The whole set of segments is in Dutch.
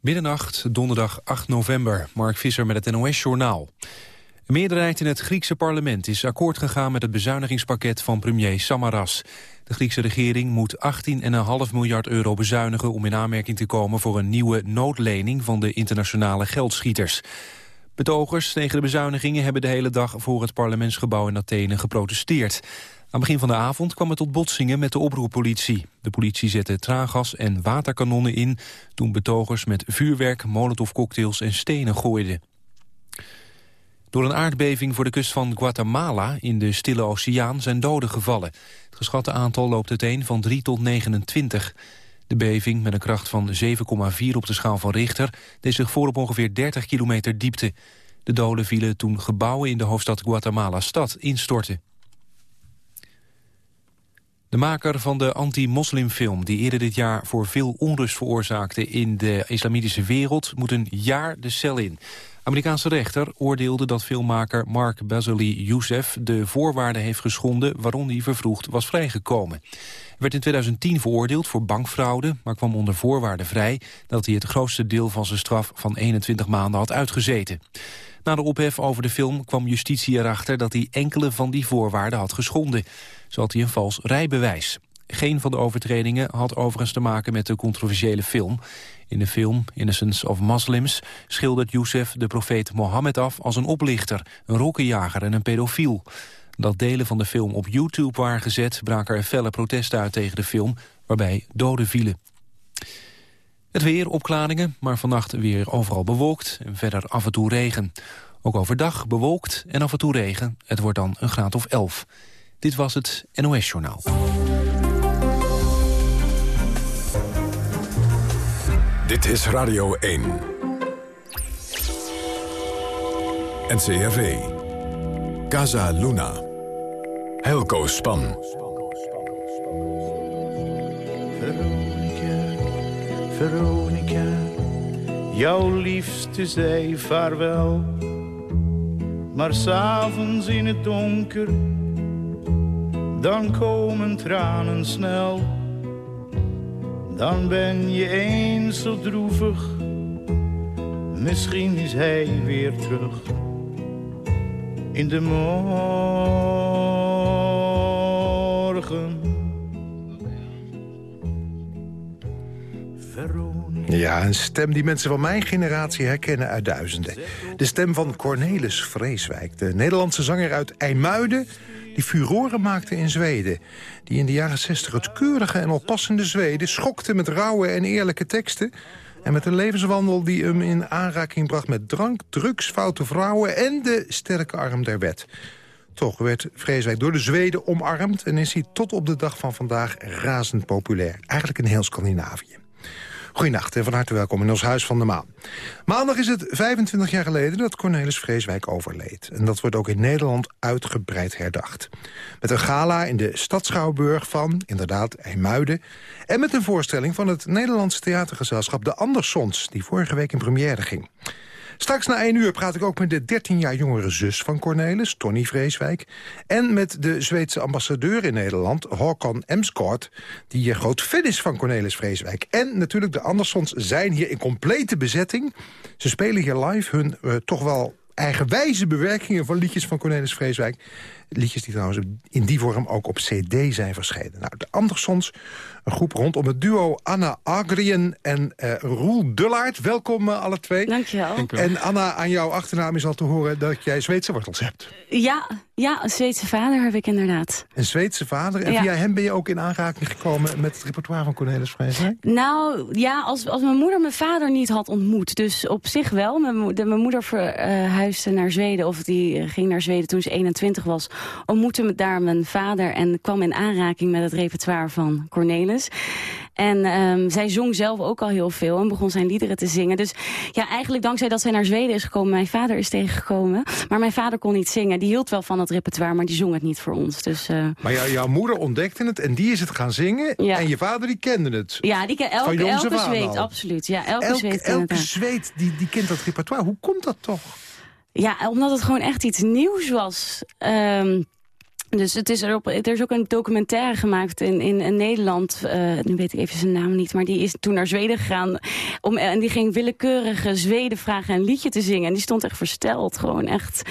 Middernacht, donderdag 8 november. Mark Visser met het NOS-journaal. Een meerderheid in het Griekse parlement is akkoord gegaan met het bezuinigingspakket van premier Samaras. De Griekse regering moet 18,5 miljard euro bezuinigen om in aanmerking te komen voor een nieuwe noodlening van de internationale geldschieters. Betogers tegen de bezuinigingen hebben de hele dag voor het parlementsgebouw in Athene geprotesteerd. Aan begin van de avond kwam het tot botsingen met de oproerpolitie. De politie zette traangas en waterkanonnen in... toen betogers met vuurwerk, molotovcocktails en stenen gooiden. Door een aardbeving voor de kust van Guatemala in de Stille Oceaan zijn doden gevallen. Het geschatte aantal loopt uiteen van 3 tot 29. De beving met een kracht van 7,4 op de schaal van Richter... deed zich voor op ongeveer 30 kilometer diepte. De doden vielen toen gebouwen in de hoofdstad Guatemala-stad instortten. De maker van de anti-moslimfilm die eerder dit jaar voor veel onrust veroorzaakte in de islamitische wereld moet een jaar de cel in. Amerikaanse rechter oordeelde dat filmmaker Mark Bazali Youssef de voorwaarden heeft geschonden waarom hij vervroegd was vrijgekomen. Hij werd in 2010 veroordeeld voor bankfraude, maar kwam onder voorwaarden vrij dat hij het grootste deel van zijn straf van 21 maanden had uitgezeten. Na de ophef over de film kwam justitie erachter dat hij enkele van die voorwaarden had geschonden. Zo hij een vals rijbewijs. Geen van de overtredingen had overigens te maken met de controversiële film. In de film Innocence of Muslims schildert Youssef de profeet Mohammed af als een oplichter, een rokkenjager en een pedofiel. Dat delen van de film op YouTube waren gezet, braken er felle protesten uit tegen de film, waarbij doden vielen. Het weer, opklaringen, maar vannacht weer overal bewolkt en verder af en toe regen. Ook overdag bewolkt en af en toe regen. Het wordt dan een graad of 11. Dit was het NOS Journaal. Dit is Radio 1. NCRV. Casa Luna. Helco Span. Veronica, Veronica, jouw liefste zei vaarwel. Maar s'avonds in het donker, dan komen tranen snel. Dan ben je eens zo droevig, misschien is hij weer terug. In de morgen. Ja, een stem die mensen van mijn generatie herkennen uit duizenden. De stem van Cornelis Vreeswijk, de Nederlandse zanger uit IJmuiden... die furoren maakte in Zweden. Die in de jaren 60 het keurige en oppassende Zweden... schokte met rauwe en eerlijke teksten... en met een levenswandel die hem in aanraking bracht met drank, drugs, foute vrouwen... en de sterke arm der wet. Toch werd Vreeswijk door de Zweden omarmd... en is hij tot op de dag van vandaag razend populair. Eigenlijk in heel Scandinavië. Goedenacht en van harte welkom in ons Huis van de Maan. Maandag is het 25 jaar geleden dat Cornelis Vreeswijk overleed. En dat wordt ook in Nederland uitgebreid herdacht. Met een gala in de Stadschouwburg van, inderdaad, IJmuiden... en met een voorstelling van het Nederlandse theatergezelschap De Andersons... die vorige week in première ging. Straks na één uur praat ik ook met de 13 jaar jongere zus van Cornelis, Tony Vreeswijk... en met de Zweedse ambassadeur in Nederland, Håkan Emskort... die groot fan is van Cornelis Vreeswijk. En natuurlijk de Andersons zijn hier in complete bezetting. Ze spelen hier live hun uh, toch wel eigenwijze bewerkingen van liedjes van Cornelis Vreeswijk. Liedjes die trouwens in die vorm ook op cd zijn verschenen. Nou, de Andersons, een groep rondom het duo Anna Agrien en uh, Roel Dullaert. Welkom uh, alle twee. Dankjewel. En Anna, aan jouw achternaam is al te horen dat jij Zweedse wortels hebt. Ja, ja, een Zweedse vader heb ik inderdaad. Een Zweedse vader? En Ja. via hem ben je ook in aanraking gekomen met het repertoire van Cornelis Vreeswijk? Nou, ja, als, als mijn moeder mijn vader niet had ontmoet. Dus op zich wel. Mijn, de- mijn moeder verhuisde naar Zweden, of die eh, ging naar Zweden toen ze 21 was. Ontmoette daar mijn vader en kwam in aanraking met het repertoire van Cornelis. En ehm, zij zong zelf ook al heel veel en begon zijn liederen te zingen. Dus ja, eigenlijk dankzij dat zij naar Zweden is gekomen, mijn vader is tegengekomen. Maar mijn vader kon niet zingen. Die hield wel van het repertoire, maar die zong het niet voor ons. Dus eh, Maar jou- jouw moeder ontdekte het en die is het gaan zingen. Ja. En je vader die kende het. ja, die ken Van elke, elke zweet, absoluut. Ja, elke, Elke, zweet elke het. Zweed die, die kent dat repertoire. Hoe komt dat toch? Ja, omdat het gewoon echt iets nieuws was. Ehm, Dus het is erop, er is ook een documentaire gemaakt in, in, Nederland. Uh, nu weet ik even zijn naam niet, maar die is toen naar Zweden gegaan. Om, en die ging willekeurige Zweden vragen een liedje te zingen. En die stond echt versteld. Gewoon echt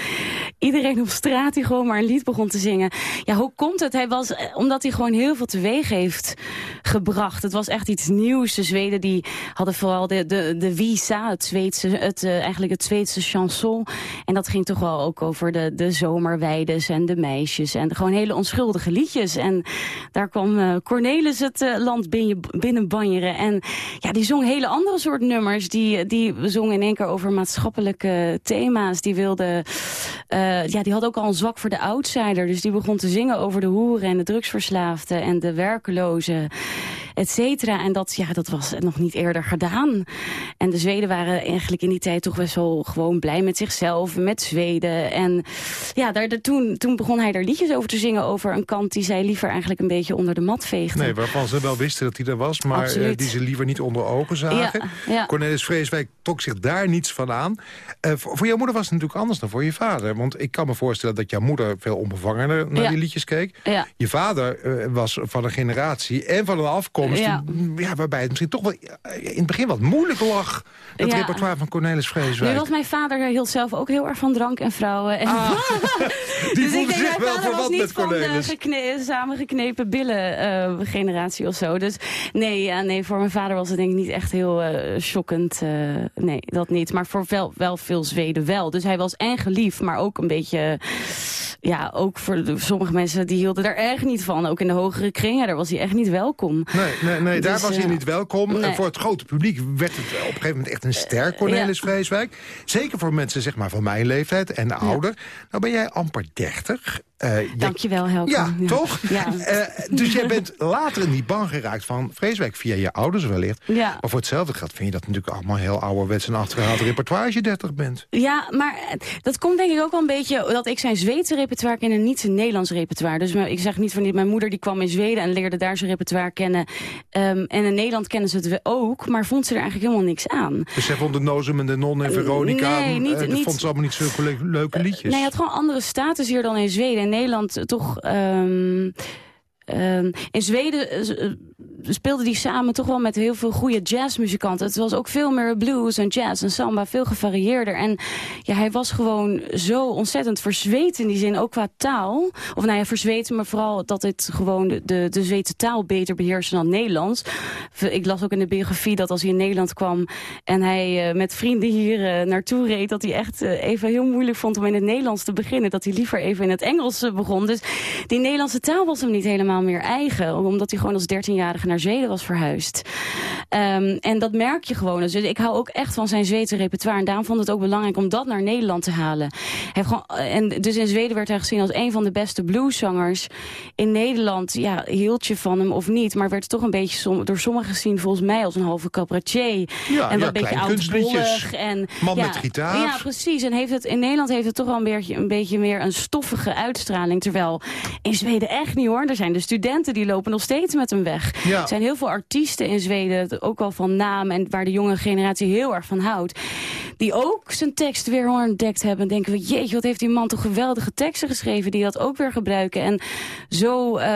iedereen op straat die gewoon maar een lied begon te zingen. Ja, hoe komt het? Hij was, eh, omdat hij gewoon heel veel teweeg heeft gebracht. Het was echt iets nieuws. De Zweden die hadden vooral de, de, de visa, het Zweedse, het, uh, eigenlijk het Zweedse chanson. En dat ging toch wel ook over de, de zomerweides en de meisjes. En gewoon hele onschuldige liedjes. En daar kwam uh, Cornelis het uh, land binnen, binnenbanjeren. En ja, die zong hele andere soort nummers. Die, die zong in één keer over maatschappelijke thema's. Die wilde, uh, ja, die had ook al een zwak voor de outsider. Dus die begon te zingen over de hoeren en de drugsverslaafden en de werkelozen et cetera. En dat, ja, dat was nog niet eerder gedaan. En de Zweden waren eigenlijk in die tijd toch best wel gewoon blij met zichzelf, met Zweden. En ja, daar, daar, toen, toen begon hij er liedjes over te zingen over een kant die zij liever eigenlijk een beetje onder de mat veegde. Nee, waarvan ze wel wisten dat hij er was, maar uh, die ze liever niet onder ogen zagen. Ja, ja. Cornelis Vreeswijk trok zich daar niets van aan. Uh, voor, jouw moeder was het natuurlijk anders dan voor je vader. Want ik kan me voorstellen dat jouw moeder veel onbevangener naar Ja. die liedjes keek. Je vader uh, was van een generatie en van een afkomst... Ja. Ja, waarbij het misschien toch wel in het begin wat moeilijk lag... het Ja. repertoire van Cornelis Nu Vreeswijk. was mijn vader hield zelf ook heel erg van drank en vrouwen. En Ah, die dus ik denk, zich mijn wel vader was niet van de gekne samengeknepen billen eh, generatie of zo. Dus nee, ja, nee, voor mijn vader was het denk ik niet echt heel eh shockend. eh, nee, dat niet. Maar voor wel, wel veel Zweden wel. Dus hij was en geliefd, maar ook een beetje... Ja, ook voor sommige mensen die hielden daar echt niet van. Ook in de hogere kringen, daar was hij echt niet welkom. Nee, nee, nee daar Dus, was hij eh, niet welkom. nee. En voor het grote publiek werd het op een gegeven moment echt een ster, Cornelis Vreeswijk. Zeker voor mensen zeg maar, van mijn leeftijd en ouder. Nou ben jij amper 30. Eh, jij- Dankjewel, Helke. Ja, toch? Ja. Eh, dus jij bent later in die ban geraakt van Vreeswijk via je ouders wellicht. Ja. Maar voor hetzelfde geld vind je dat natuurlijk allemaal heel ouderwets en achtergehaald repertoire als je 30 bent. Ja, maar eh, dat komt denk ik ook wel een beetje dat ik zijn Zweedse repertoire ken en niet zijn Nederlands repertoire. Dus ik zeg niet van die, mijn moeder die kwam in Zweden en leerde daar zijn repertoire kennen. Ehm, en in Nederland kennen ze het ook, maar vond ze er eigenlijk helemaal niks aan. Dus zij vond de Nozem en de Non en Veronica... Nee, niet- dat niet- vond ze allemaal niet zulke le- leuke liedjes. Nee, hij had gewoon andere status hier dan in Zweden. In Nederland toch... ehm, ehm, in Zweden speelden die samen toch wel met heel veel goede jazzmuzikanten. Het was ook veel meer blues en jazz en samba, veel gevarieerder. En ja, hij was gewoon zo ontzettend verzweet in die zin, ook qua taal. Of nou ja, verzweet, maar vooral dat het gewoon de, de, Zweedse taal beter beheerste dan Nederlands. Ik las ook in de biografie dat als hij in Nederland kwam en hij eh, met vrienden hier eh, naartoe reed, dat hij echt eh, even heel moeilijk vond om in het Nederlands te beginnen. Dat hij liever even in het Engels begon. Dus die Nederlandse taal was hem niet helemaal meer eigen, omdat hij gewoon als 13-jarige naar Zweden was verhuisd. Ehm, en dat merk je gewoon. Dus ik hou ook echt van zijn Zweedse repertoire. En daarom vond het ook belangrijk om dat naar Nederland te halen. Hij gewoon, en dus in Zweden werd hij gezien als een van de beste blueszangers. In Nederland, ja, hield je van hem of niet. Maar werd toch een beetje som, door sommigen gezien volgens mij als een halve cabaretier. Ja, en ja, een beetje oudbollig. En, Man ja, met gitaar. Ja, precies. En heeft het, in Nederland heeft het toch wel een beetje, een beetje meer een stoffige uitstraling. Terwijl in Zweden echt niet hoor. Er zijn de studenten die lopen nog steeds met hem weg. Ja. Er zijn heel veel artiesten in Zweden, ook wel van naam... en waar de jonge generatie heel erg van houdt... die ook zijn tekst weer ontdekt hebben. En denken we, jeetje, wat heeft die man toch geweldige teksten geschreven... die dat ook weer gebruiken. En zo eh,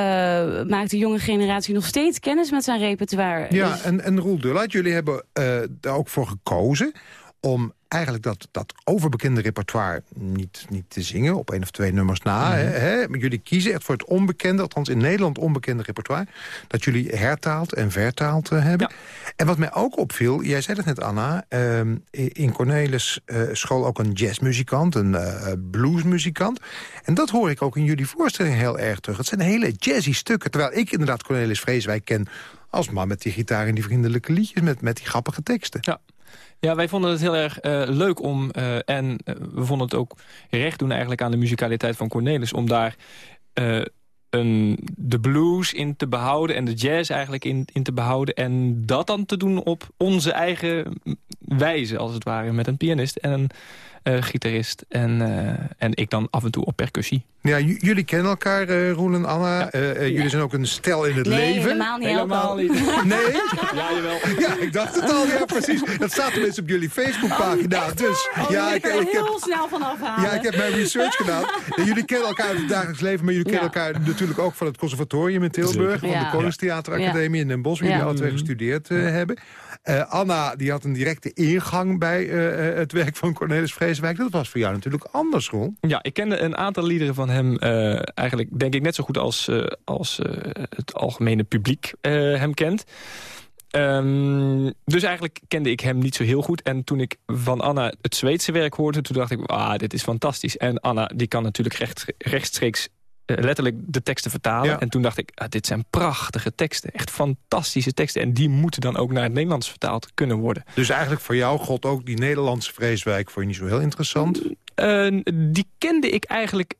maakt de jonge generatie nog steeds kennis met zijn repertoire. Ja, Dus- en, en Roel Dullaert, jullie hebben eh daar ook voor gekozen... om eigenlijk dat, dat overbekende repertoire niet, niet te zingen... op één of twee nummers na. Mhm. hè, hè. Maar jullie kiezen echt voor het onbekende, althans in Nederland onbekende repertoire... dat jullie hertaald en vertaald eh, hebben. En wat mij ook opviel, jij zei het net Anna... ehm, in Cornelis eh, school ook een jazzmuzikant, een eh, bluesmuzikant. En dat hoor ik ook in jullie voorstelling heel erg terug. Het zijn hele jazzy stukken, terwijl ik inderdaad Cornelis Vreeswijk ken... als man met die gitaar en die vriendelijke liedjes, met, met die grappige teksten. Ja. Ja, wij vonden het heel erg eh, leuk om... eh, en eh, we vonden het ook recht doen eigenlijk aan de muzikaliteit van Cornelis... om daar een, de blues in te behouden en de jazz eigenlijk in, in te behouden... en dat dan te doen op onze eigen wijze, als het ware, met een pianist en een, gitarist. En, eh, en ik dan af en toe op percussie. Ja, jullie kennen elkaar, eh, Roel en Anna. Eh, eh, jullie zijn ook een stel in het Nee, leven. helemaal niet. Helemaal niet. Nee? Ja, jawel. Ja, ik dacht het al. Ja, precies. Dat staat tenminste op jullie Facebookpagina. Dus Oh, ja, ik er ik heb, heel snel van afhalen. ja, ik heb mijn research gedaan. Jullie kennen elkaar uit het dagelijks leven, maar jullie kennen Ja. elkaar natuurlijk ook van het conservatorium in Tilburg, van Ja. de Koningstheateracademie in Den Bosch, waar Ja. jullie alle twee gestudeerd eh, hebben. Eh, Anna, die had een directe ingang bij eh, eh, het werk van Cornelis Vreeswijk. Dat was voor jou natuurlijk anders, Roel. Ja, ik kende een aantal liederen van hem eh, eigenlijk denk ik net zo goed als, eh, als eh, het algemene publiek hem kent. Ehm, dus eigenlijk kende ik hem niet zo heel goed. En toen ik van Anna het Zweedse werk hoorde, toen dacht ik, ah, dit is fantastisch. En Anna, die kan natuurlijk recht, rechtstreeks letterlijk de teksten vertalen. Ja. En toen dacht ik, ah, dit zijn prachtige teksten. Echt fantastische teksten. En die moeten dan ook naar het Nederlands vertaald kunnen worden. Dus eigenlijk voor jou, God, ook die Nederlandse Vreeswijk vond je niet zo heel interessant. Eh, die kende ik eigenlijk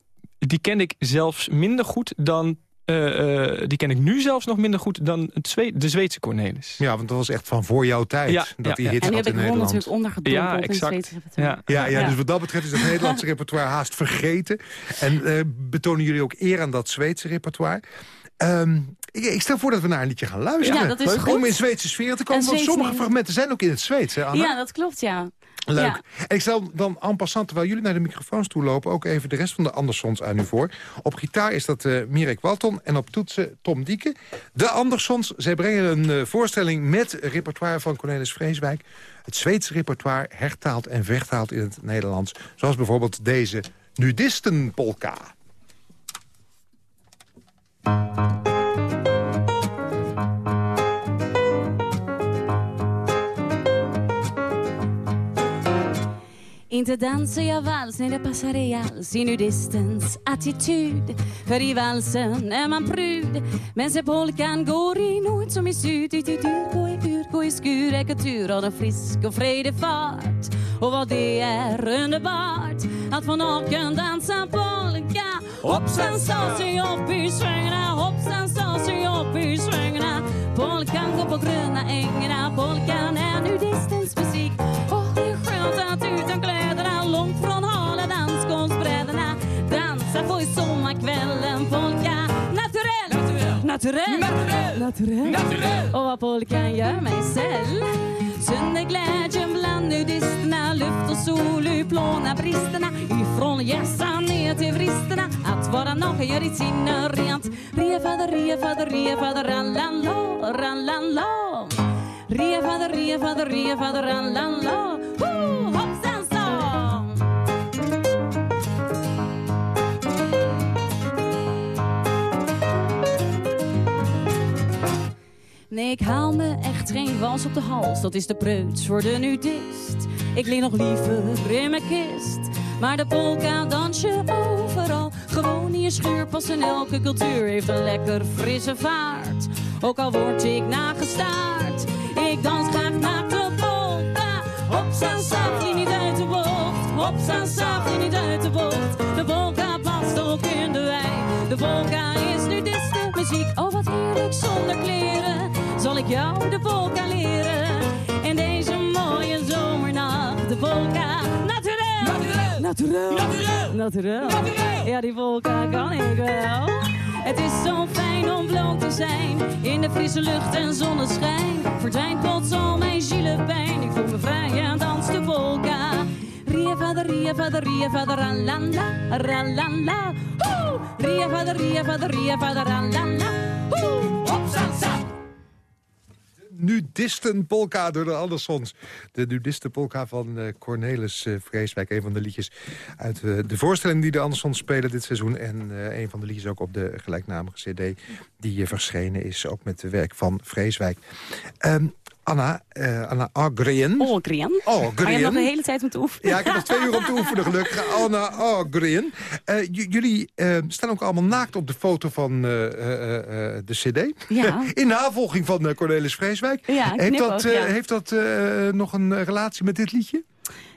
die kende ik zelfs minder goed dan... eh, eh, die ken ik nu zelfs nog minder goed dan het Zwe de Zweedse Cornelis. Ja, want dat was echt van voor jouw tijd. Ja, dat ja, die ja. hits En had heb ik natuurlijk ondergedompeld Ja, in het exact. Zweedse repertoire. Ja. Ja, ja, Ja. dus wat dat betreft is het Nederlandse repertoire haast vergeten. En eh, betonen jullie ook eer aan dat Zweedse repertoire. Ehm, ik, ik stel voor dat we naar een liedje gaan luisteren. Ja, dat is Leuk, goed. Om in Zweedse sfeer te komen. En Want sommige fragmenten zijn ook in het Zweeds, hè Anna? Ja, dat klopt, ja. Leuk. Ja. En ik stel dan en passant, terwijl jullie naar de microfoons toe lopen... ook even de rest van de Andersons aan u voor. Op gitaar is dat eh Mirek Walton en op toetsen Tom Dieke. De Andersons, zij brengen een eh, voorstelling met repertoire van Cornelis Vreeswijk. Het Zweedse repertoire hertaald en vertaald in het Nederlands. Zoals bijvoorbeeld deze nudistenpolka. Inte dansar jag vals, nej det passar ej alls i nudistens attityd. För i valsen är man prud, men se polkan går i nord som i syd. Ut, ut, ut, gå i ur, gå i skur, är kultur och en frisk och frejdig fart. Och vad det är underbart att få naken dansa polka. Hoppsan sa sig upp i svängarna, hoppsan sa sig upp i svängarna. Polkan går på gröna ängarna, polkan är nudistens musik. Åh, det är skönt att utan kläderna, långt från hala dansgolvsbrädorna dansa på i sommarkvällen polka. Naturell, naturell, naturell, naturell. Och vad polkan gör mig säll. Sönderglädjen bland nudisterna, luft och sol utplånar bristerna. Ifrån hjässan ner till vristerna, att vara naken gör ditt sinne rent. Refader, refader, refader, rallala, rallala. Refader, refader, refader, rallala. Ho, hoppsan sa! Nee, ik haal me echt geen wals op de hals. Dat is de preuts voor de nudist. Ik lig nog liever in mijn kist. Maar de polka dans je overal. Gewoon in je schuurpas en elke cultuur heeft een lekker frisse vaart. Ook al word ik nagestaard. Hopsaan, zacht je niet uit de bocht. Hopsaan, zacht je niet uit de bocht. De polka past ook in de wijk. De polka is nudiste muziek. Oh, wat heerlijk zonder kleren. Zal ik jou de polka leren? In deze mooie zomernacht. De polka naturel. Naturel. Naturel. Naturel. Ja, die polka kan ik wel. Het is zo fijn om bloot te zijn. In de frisse lucht en zonneschijn. Verdwijnt plots al mijn zielepijn. Ik voel me vrij en dans de polka. Ria vader, ria vader, ria vader, ralala, ralala. Hoe! Ria vader, ria vader, ria vader, ralala. Hoe! Hopsasa! Nudistenpolka door de Andersons. De nudistenpolka van eh, Cornelis eh, Vreeswijk. Een van de liedjes uit eh, de voorstelling die de Andersons spelen dit seizoen. En een van de liedjes ook op de gelijknamige cd die verschenen is. Ook met het werk van Vreeswijk. Ehm, Anna, eh, Anna Agrian. Oh, Grian. Oh, Maar je hebt nog de hele tijd moeten oefenen. Ja, ik heb nog twee uur om te oefenen, gelukkig. Anna Agrian. Eh, j- jullie eh, staan ook allemaal naakt op de foto van eh, eh, eh, de cd. Ja. In navolging van eh, Cornelis Vreeswijk. Ja, heeft dat, eh, ja. heeft dat eh, nog een eh, relatie met dit liedje?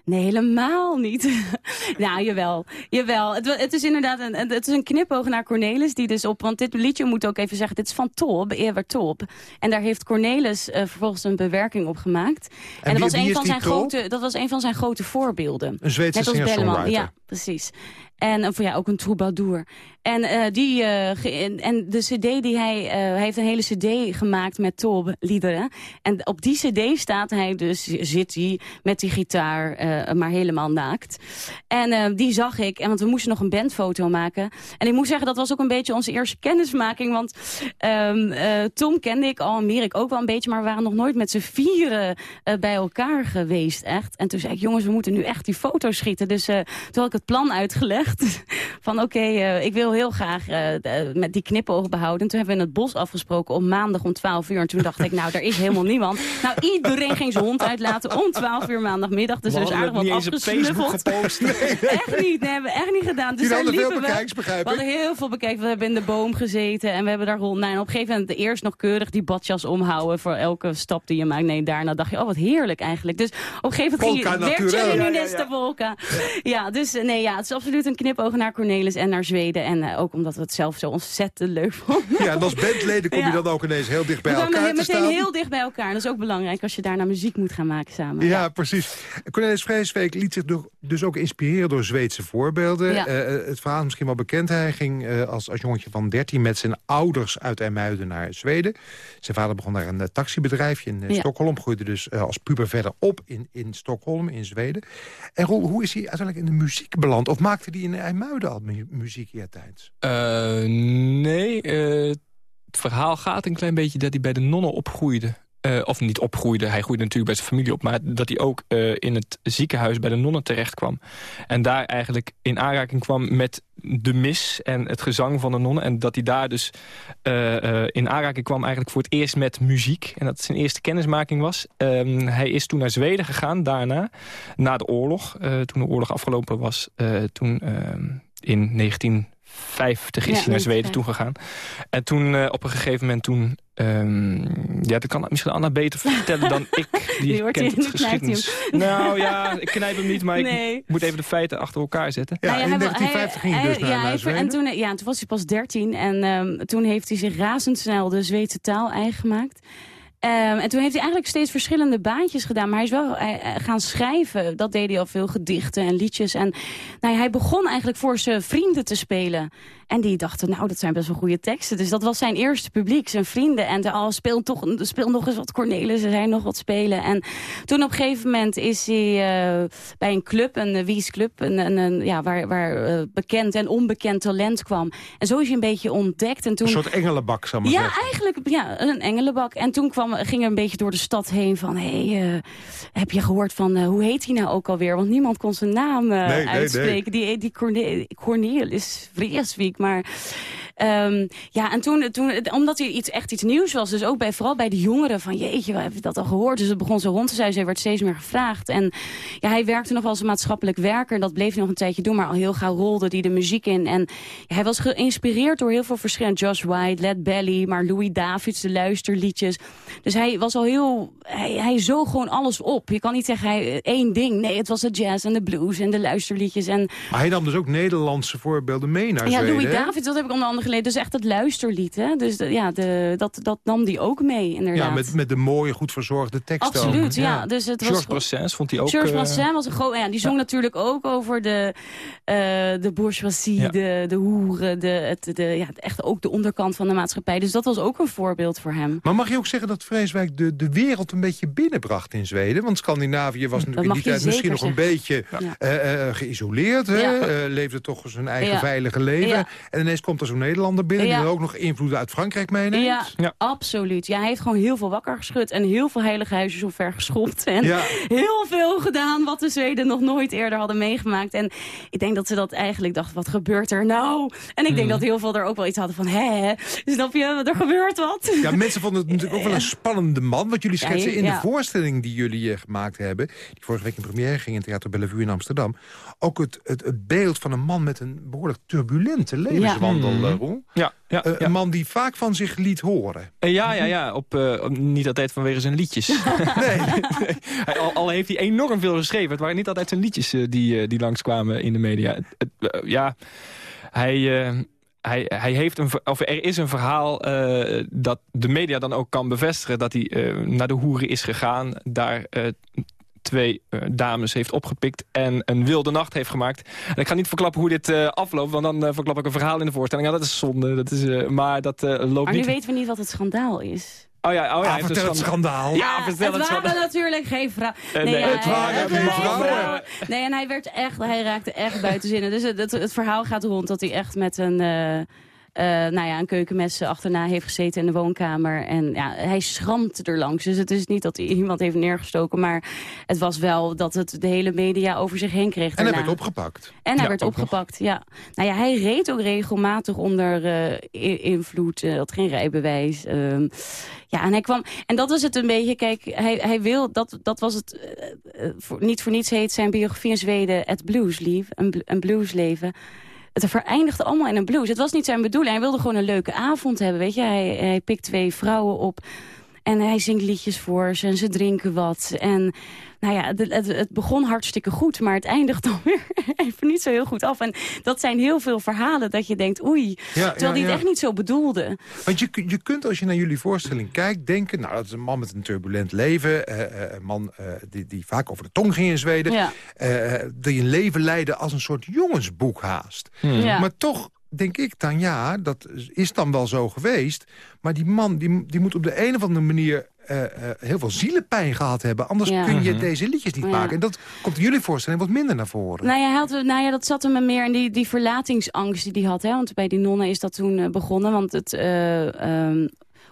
Nee, helemaal niet. nou, jawel. Jawel. Het, het is inderdaad een, het is een knipoog naar Cornelis. Die dus op, want dit liedje moet ook even zeggen, dit is van Top, Evert Top. En daar heeft Cornelis uh, vervolgens een bewerking op gemaakt. En, en dat, was een van zijn grote, dat was een van zijn grote voorbeelden. Een Zweedse singer Ja, precies. En uh, ja, ook een troubadour. En, uh, die, uh, en, de cd die hij... Hij heeft een hele cd gemaakt met Tob liederen. En op die cd staat hij dus, zit hij met die gitaar, maar helemaal naakt. En die zag ik, en want we moesten nog een bandfoto maken. En ik moet zeggen, dat was ook een beetje onze eerste kennismaking. Want um, Tom kende ik al, en Merik ook wel een beetje... maar we waren nog nooit met z'n vieren bij elkaar geweest, echt. En toen zei ik, jongens, we moeten nu echt die foto schieten. Dus toen had ik het plan uitgelegd. Van oké, uh, ik wil heel graag uh, met die knipoog behouden. toen hebben we in het bos afgesproken om maandag om 12 uur. En toen dacht ik, nou, er is helemaal niemand. Nou, iedereen ging zijn hond uitlaten om 12 uur maandagmiddag. Dus er is aardig wat afgesnuffeld. echt niet, nee, hebben we echt niet gedaan. Dus hadden veel bekijks, begrijp ik. We hadden heel veel bekeken. We hebben in de boom gezeten en we hebben daar rond. Nou, en op een gegeven moment eerst nog keurig die badjas omhouden voor elke stap die je maakt. Nee, daarna dacht je, oh, wat heerlijk eigenlijk. Dus op een gegeven moment ging je, werd je nu net de Volka. Ja, dus nee, ja, het is absoluut een knipogen naar Cornelis en naar Zweden. En uh, ook omdat we het zelf zo ontzettend leuk vonden. Ja, en als bandleden kom je dan ook ineens heel dicht bij we elkaar te staan. meteen heel dicht bij elkaar. Dat is ook belangrijk als je daarna muziek moet gaan maken samen. Ja, ja. precies. Cornelis Vreeswijk liet zich dus ook inspireren door Zweedse voorbeelden. Ja. Uh, het verhaal is misschien wel bekend. Hij ging uh, als, als jongetje van 13 met zijn ouders uit IJmuiden naar Zweden. Zijn vader begon daar een taxibedrijfje in. Stockholm. Groeide dus als puber verder op in, in Stockholm, in Zweden. En Roel, hoe is hij uiteindelijk in de muziek beland? Of maakte hij in IJmuiden al muziek eertijds? Uh, nee, uh, het verhaal gaat een klein beetje dat hij bij de nonnen opgroeide. Uh, of niet opgroeide, hij groeide natuurlijk bij zijn familie op... maar dat hij ook uh, in het ziekenhuis bij de nonnen terecht kwam. En daar eigenlijk in aanraking kwam met de mis en het gezang van de nonnen. En dat hij daar dus uh, in aanraking kwam eigenlijk voor het eerst met muziek. En dat zijn eerste kennismaking was. Um, hij is toen naar Zweden gegaan daarna, na de oorlog. toen de oorlog afgelopen was, toen in 19... 50 is ja, hij naar Zweden toegegaan. En toen uh, op een gegeven moment toen... Um, ja, dat kan misschien Anna beter vertellen dan ik. Die, die kent het geschiedenis. Nou ja, ik knijp hem niet, maar nee. ik moet even de feiten achter elkaar zetten. Ja, in 1950 ging hij dus naar, ja, naar Zweden. En toen, ja, toen was hij pas 13 en um, toen heeft hij zich razendsnel de Zweedse taal eigen gemaakt. Um, en toen heeft hij eigenlijk steeds verschillende baantjes gedaan. Maar hij is wel uh, gaan schrijven. Dat deed hij al veel gedichten en liedjes. En nou, hij begon eigenlijk voor zijn vrienden te spelen. En die dachten, nou, dat zijn best wel goede teksten. Dus dat was zijn eerste publiek, zijn vrienden. En oh, speel, toch, speel nog eens wat Cornelis, er zijn nog wat spelen. En toen op een gegeven moment is hij uh, bij een club, een Wies Club... Een, een, een, ja, waar, waar uh, bekend en onbekend talent kwam. En zo is hij een beetje ontdekt. En toen, een soort engelenbak, zou maar Ja, zeggen. eigenlijk ja, een engelenbak. En toen kwam, ging er een beetje door de stad heen van... hé, hey, uh, heb je gehoord van, hoe heet hij nou ook alweer? Want niemand kon zijn naam nee, uitspreken. Nee, nee. Die, die Cornel, Cornelis Vreeswijk, maar... Um, ja, en toen, toen, omdat hij iets, echt iets nieuws was, dus ook bij, vooral bij de jongeren, van jeetje, heb je dat al gehoord? Dus het begon zo rond te zijn, ze werd steeds meer gevraagd. En ja, hij werkte nog als een maatschappelijk werker, dat bleef hij nog een tijdje doen, maar al heel gauw rolde hij de muziek in. En ja, hij was geïnspireerd door heel veel verschillende, Josh White, Led Belly, maar Louis Davids, de luisterliedjes. Dus hij was al heel, hij, hij zoog gewoon alles op. Je kan niet zeggen, hij, één ding. Nee, het was de jazz en de blues en de luisterliedjes. En, maar hij nam dus ook Nederlandse voorbeelden mee naar ja, Zweden. Louis Davids, dat heb ik onder andere Dus echt het luisterlied, hè? Dus de, ja, de, dat, dat nam die ook mee, inderdaad. Ja, met, met de mooie, goed verzorgde teksten. Absoluut, ja. ja. Dus het Georges was, Brassens vond hij ook... Georges Brassens was een groot... Ja, die zong ja. natuurlijk ook over de, uh, de bourgeoisie, ja. de, de hoeren, de, het, de, ja, echt ook de onderkant van de maatschappij. Dus dat was ook een voorbeeld voor hem. Maar mag je ook zeggen dat Vreeswijk de, de wereld een beetje binnenbracht in Zweden? Want Scandinavië was natuurlijk in die tijd misschien nog een beetje uh, uh, geïsoleerd. Hè? leefde toch zijn eigen veilige leven. En ineens komt er zo'n Nederlander binnen... die ook nog invloeden uit Frankrijk meeneemt. Ja, ja, absoluut. Ja, hij heeft gewoon heel veel wakker geschud... en heel veel heilige huisjes omver geschopt. En ja. heel veel gedaan wat de Zweden nog nooit eerder hadden meegemaakt. En ik denk dat ze dat eigenlijk dachten, wat gebeurt er nou? En ik denk mm. dat heel veel er ook wel iets hadden van... hè, snap je, er gebeurt wat. Ja, mensen vonden het natuurlijk ook wel een spannende man... wat jullie schetsen in de voorstelling die jullie uh, gemaakt hebben... die vorige week in première ging in Theater Bellevue in Amsterdam... ook het, het, het beeld van een man met een behoorlijk turbulente levenswandel, ja. Ja, ja, Eh, ja. Een man die vaak van zich liet horen. Eh, ja, ja, ja. Op, eh, niet altijd vanwege zijn liedjes. Nee. Al, al heeft hij enorm veel geschreven. Het waren niet altijd zijn liedjes die, die langskwamen in de media. Ja, hij... hij, hij heeft een, of er is een verhaal dat de media dan ook kan bevestigen... dat hij naar de hoeren is gegaan, daar twee eh, dames heeft opgepikt... en een wilde nacht heeft gemaakt. En ik ga niet verklappen hoe dit eh, afloopt... want dan eh, verklap ik een verhaal in de voorstelling. Ja, dat is zonde, dat is, eh, maar dat eh, loopt Maar nu niet... weten we niet wat het schandaal is. Oh ja, oh ja, Ah, vertel het schandaal. Ja, vertel het het waren schandaal. natuurlijk geen vrouwen. Nee, ja, het waren geen hij- vrouwen. Nee, en hij, werd echt, hij raakte echt buiten zinnen. Dus het, het, het verhaal gaat rond dat hij echt met een... nou ja, een keukenmes achterna heeft gezeten in de woonkamer. En ja, hij schrampte er langs. Dus het is niet dat hij iemand heeft neergestoken. Maar het was wel dat het de hele media over zich heen kreeg En hij werd opgepakt. En hij Ja, werd nog. opgepakt, ja. Nou ja, hij reed ook regelmatig onder eh, invloed. eh, had geen rijbewijs. ehm. ja, en hij kwam... En dat was het een beetje, kijk, hij, hij wil... Dat, dat was het... eh, eh, voor, niet voor niets heet zijn biografie in Zweden Het Bluesleven. Een, bl- een bluesleven. Het vereindigde allemaal in een blues. Het was niet zijn bedoeling. Hij wilde gewoon een leuke avond hebben, weet je. Hij, hij pikt twee vrouwen op... En hij zingt liedjes voor ze en ze drinken wat. En nou ja, het, het, het begon hartstikke goed, maar het eindigt dan weer even niet zo heel goed af. En dat zijn heel veel verhalen dat je denkt, oei, Ja, terwijl hij het echt niet zo bedoelde. Want je, je kunt als je naar jullie voorstelling kijkt denken... nou, dat is een man met een turbulent leven. eh, eh, een man eh, die, die vaak over de tong ging in Zweden. Eh, die een leven leidde als een soort jongensboek haast. Ja. Maar toch denk ik dan, ja, dat is dan wel zo geweest. Maar die man die, die moet op de een of andere manier... eh, eh, heel veel zielenpijn gehad hebben. Anders Ja. kun je deze liedjes niet Ja. maken. En dat komt in jullie voorstelling wat minder naar voren. Nou ja, had, nou ja, dat zat hem meer in die, die verlatingsangst die hij had. Hè? Want bij die nonnen is dat toen eh, begonnen. Want het, eh, ehm,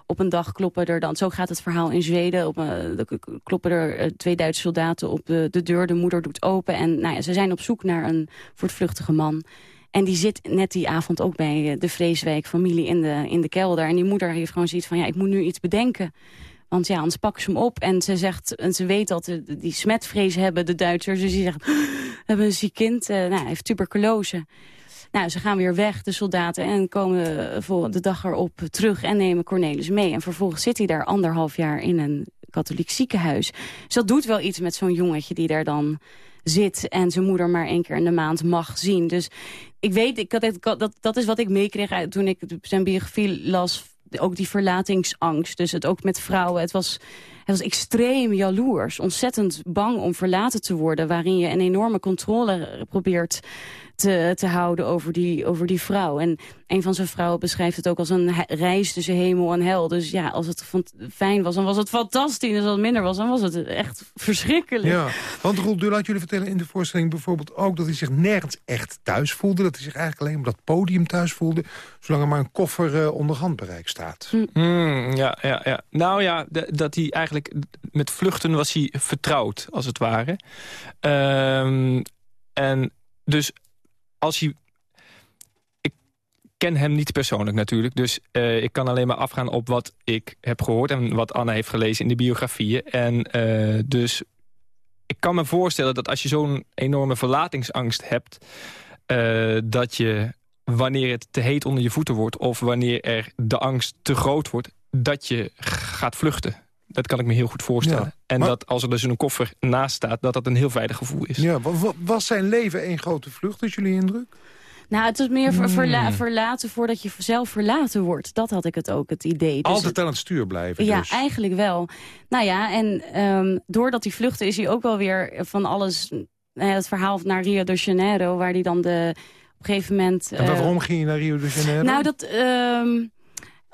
op een dag kloppen er dan... Zo gaat het verhaal in Zweden. Op, een- kloppen er twee Duitse soldaten op de, de deur. De moeder doet open. En nou ja, ze zijn op zoek naar een voortvluchtige man. En die zit net die avond ook bij eh, de Vreeswijk-familie in de, in de kelder. En die moeder heeft gewoon zoiets van... ja, ik moet nu iets bedenken. Want ja, anders pakken ze hem op. En ze zegt, en ze weet dat ze die smetvrees hebben, de Duitsers. Dus die zegt, we hebben een ziek kind, eh, nou, hij heeft tuberculose. Nou, ze gaan weer weg, de soldaten, en komen voor de dag erop terug en nemen Cornelis mee. En vervolgens zit hij daar anderhalf jaar in een katholiek ziekenhuis. Dus dat doet wel iets met zo'n jongetje die daar dan zit en zijn moeder maar één keer in de maand mag zien. Dus ik weet, ik het- dat, dat is wat ik meekreeg toen ik zijn biografie las. Ook die verlatingsangst. Dus het ook met vrouwen. Het was, het was extreem jaloers. Ontzettend bang om verlaten te worden. Waarin je een enorme controle probeert te, te houden over die, over die vrouw. En een van zijn vrouwen beschrijft het ook als een reis tussen hemel en hel. Dus ja, als het van- fijn was, dan was het fantastisch. En als het minder was, dan was het echt verschrikkelijk. Ja, want Roel, laat jullie vertellen in de voorstelling bijvoorbeeld ook... dat hij zich nergens echt thuis voelde. Dat hij zich eigenlijk alleen op dat podium thuis voelde... zolang er maar een koffer eh, onder handbereik staat. Hmm, ja, ja, ja. Nou ja, dat hij eigenlijk... Met vluchten was hij vertrouwd, als het ware. Ehm, en dus als hij... Ik ken hem niet persoonlijk natuurlijk. Dus eh, ik kan alleen maar afgaan op wat ik heb gehoord... en wat Anna heeft gelezen in de biografieën. En eh, dus ik kan me voorstellen dat als je zo'n enorme verlatingsangst hebt... eh, dat je wanneer het te heet onder je voeten wordt... of wanneer er de angst te groot wordt, dat je gaat vluchten. Dat kan ik me heel goed voorstellen. Ja, en maar- dat als er dus een koffer naast staat... dat dat een heel veilig gevoel is. Ja, wa- wa- was zijn leven één grote vlucht, is jullie indruk? Nou, het is meer ver- verla- Hmm. verlaten voordat je zelf verlaten wordt. Dat had ik het ook, het idee. Dus Altijd aan het stuur blijven Ja, dus. eigenlijk wel. Nou ja, en ehm, doordat hij vluchtte is hij ook wel weer van alles... eh, het verhaal naar Rio de Janeiro, waar hij dan de, op een gegeven moment... En eh, waarom ging je naar Rio de Janeiro? nou, dat, ehm,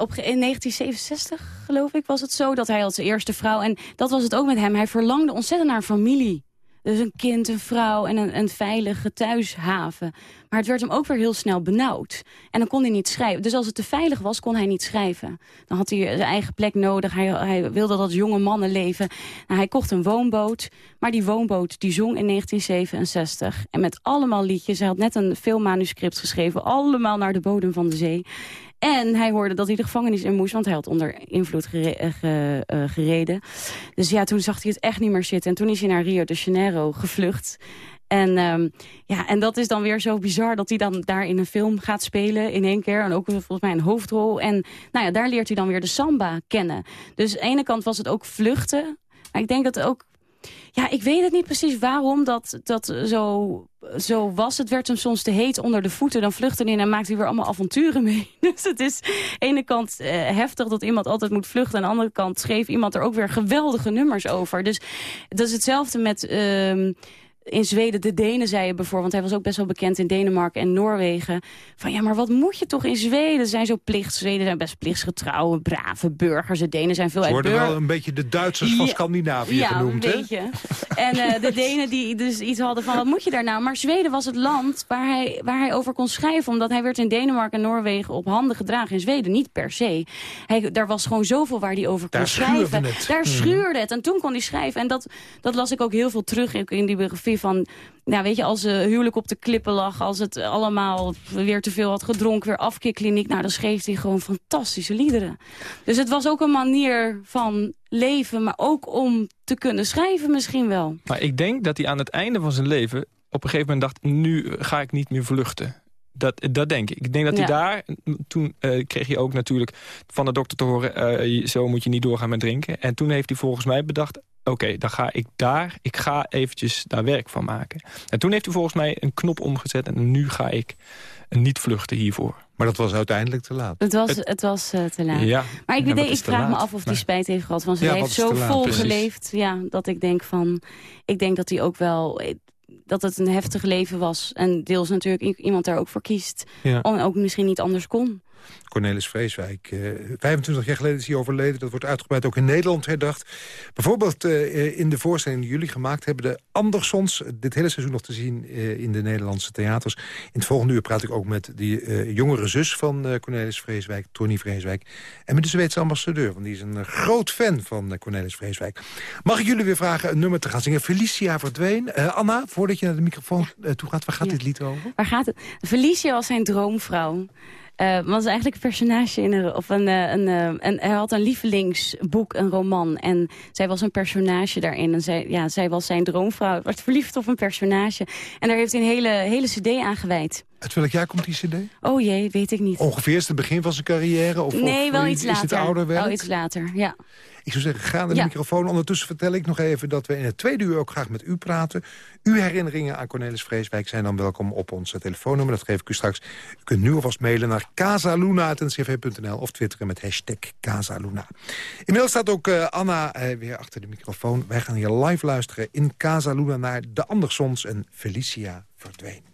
op, in 1967, geloof ik, was het zo dat hij als eerste vrouw... en dat was het ook met hem, hij verlangde ontzettend naar familie. Dus een kind, een vrouw en een, een veilige thuishaven. Maar het werd hem ook weer heel snel benauwd. En dan kon hij niet schrijven. Dus als het te veilig was, kon hij niet schrijven. Dan had hij zijn eigen plek nodig. Hij, hij wilde dat jonge mannen leven. Nou, hij kocht een woonboot. Maar die woonboot die zong in 1967. En met allemaal liedjes. Hij had net een filmmanuscript geschreven. Allemaal naar de bodem van de zee. En hij hoorde dat hij de gevangenis in moest, want hij had onder invloed eh, eh, gereden. Dus ja, toen zag hij het echt niet meer zitten. En toen is hij naar Rio de Janeiro gevlucht. En, ehm, ja, en dat is dan weer zo bizar dat hij dan daar in een film gaat spelen in één keer. En ook volgens mij een hoofdrol. En nou ja, daar leert hij dan weer de samba kennen. Dus aan de ene kant was het ook vluchten. Maar ik denk dat ook ja, ik weet het niet precies waarom dat, dat zo, zo was. Het werd hem soms te heet onder de voeten. Dan vluchtte hij en maakte hij weer allemaal avonturen mee. Dus het is aan de ene kant eh, heftig dat iemand altijd moet vluchten. Aan de andere kant schreef iemand er ook weer geweldige nummers over. Dus dat is hetzelfde met... Uh, in Zweden, de Denen zeiden bijvoorbeeld... want hij was ook best wel bekend in Denemarken en Noorwegen... van ja, maar wat moet je toch in Zweden? Ze zijn zo plicht, Zweden zijn best plichtsgetrouwe, brave burgers. De Denen zijn veel uit worden wel een beetje de Duitsers van Ja, Scandinavië ja, genoemd, een hè? beetje. En eh, de Denen die dus iets hadden van, wat moet je daar nou? Maar Zweden was het land waar hij, waar hij over kon schrijven. Omdat hij werd in Denemarken en Noorwegen op handen gedragen. In Zweden niet per se. Hij, daar was gewoon zoveel waar hij over kon Daar schrijven. het. Daar Mhm. schuurde het. En toen kon hij schrijven. En dat, dat las ik ook heel veel terug in in die biografie van... Nou, weet je, als uh, huwelijk op de klippen lag... als het allemaal weer te veel had gedronken, weer afkikkliniek... nou, dan schreef hij gewoon fantastische liederen. Dus het was ook een manier van leven... maar ook om te kunnen schrijven misschien wel. Maar ik denk dat hij aan het einde van zijn leven... op een gegeven moment dacht, nu ga ik niet meer vluchten. Dat, dat denk ik. Ik denk dat hij Ja. daar... Toen uh, kreeg hij ook natuurlijk van de dokter te horen... Uh, zo moet je niet doorgaan met drinken. En toen heeft hij volgens mij bedacht... oké, okay, dan ga ik daar... ik ga eventjes daar werk van maken. En toen heeft hij volgens mij een knop omgezet... en nu ga ik niet vluchten hiervoor. Maar dat was uiteindelijk te laat. Het was, het, het was uh, te laat. Ja, maar ik, ja, weet, ik vraag laat. me af of hij Nee. spijt heeft gehad. Want ze Ja, heeft zo vol precies. geleefd. Ja, dat ik denk van... Ik denk dat hij ook wel... Dat het een heftig leven was. En deels natuurlijk iemand daar ook voor kiest. Ja. Om ook misschien niet anders kon. Cornelis Vreeswijk. eh 25 jaar geleden is hij overleden. Dat wordt uitgebreid ook in Nederland herdacht. Bijvoorbeeld eh, in de voorstelling die jullie gemaakt hebben... de Andersons, dit hele seizoen nog te zien eh, in de Nederlandse theaters. In het volgende uur praat ik ook met die eh, jongere zus van eh, Cornelis Vreeswijk... Tony Vreeswijk. En met de Zweedse ambassadeur, want die is een eh, groot fan van eh, Cornelis Vreeswijk. Mag ik jullie weer vragen een nummer te gaan zingen? Felicia verdween. Eh, Anna, voordat je naar de microfoon eh, toe gaat... waar gaat Ja. dit lied over? Waar gaat het? Felicia was zijn droomvrouw. Eh was eigenlijk een personage in een, of een, eh, een, eh, een, hij had een lievelingsboek, een roman. En zij was een personage daarin. En zij, ja, zij was zijn droomvrouw. Werd verliefd op een personage. En daar heeft hij een hele, hele cd aan gewijd. Uit welk jaar komt die cd? Oh jee, weet ik niet. Ongeveer is het begin van zijn carrière? Of, nee, of wel is- iets is later. het ouder werk? Wel iets later, ja. Ik zou zeggen, ga naar de Ja. microfoon. Ondertussen vertel ik nog even dat we in het tweede uur ook graag met u praten. Uw herinneringen aan Cornelis Vreeswijk zijn dan welkom op ons telefoonnummer. Dat geef ik u straks. U kunt nu alvast mailen naar casaluna.ncv.nl of twitteren met hashtag Casaluna. Inmiddels staat ook eh, Anna eh, weer achter de microfoon. Wij gaan hier live luisteren in Casaluna naar De Andersons en Felicia verdween.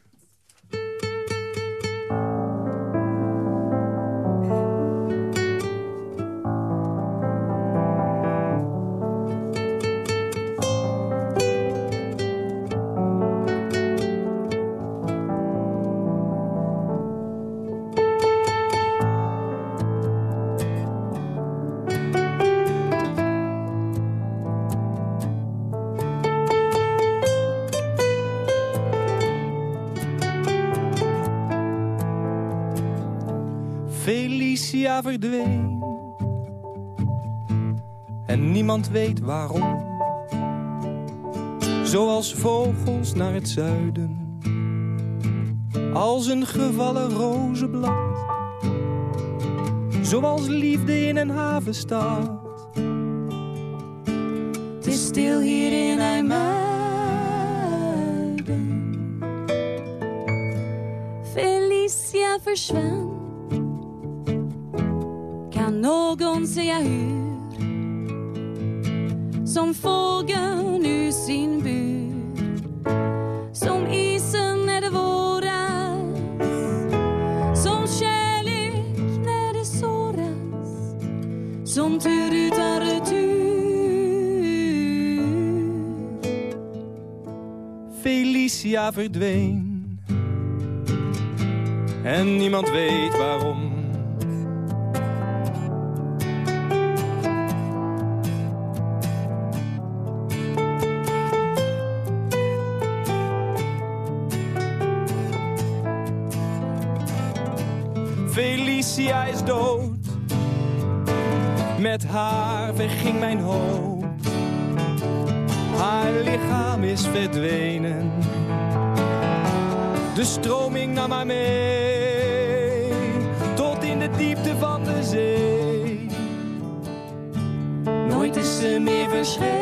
Verdween. En niemand weet waarom. Zoals vogels naar het zuiden. Als een gevallen rozenblad. Zoals liefde in een havenstad. Het is stil hier in. Felicia försvann Kan någon säga hur Som fågeln ur sin bur Som isen när det våras Som kärlek när det såras Som tur utan retur Felicia verdween. En niemand weet waarom. Felicia is dood. Met haar verging mijn hoop. Haar lichaam is verdwenen. De stroming nam maar mee, tot in de diepte van de zee. Nooit is ze meer verschenen.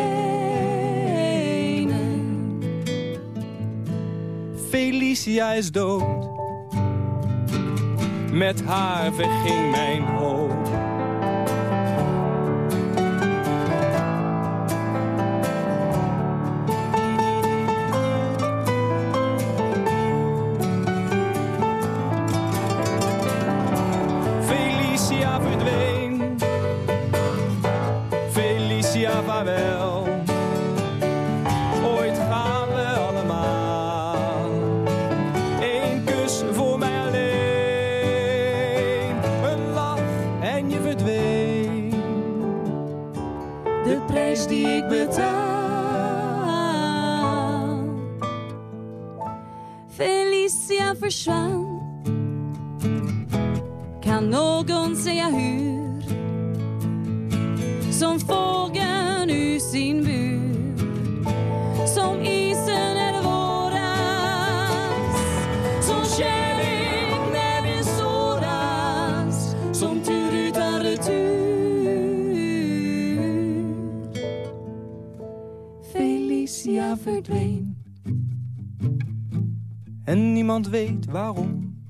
Felicia is dood. Met haar verging mijn hoop. Jag försvann. Kan någon säga hur? Som fågeln ur sin bur. Som isen eller våras. Som kärlek när vi såras. Som tur utan retur. Felicia verdween En niemand weet waarom.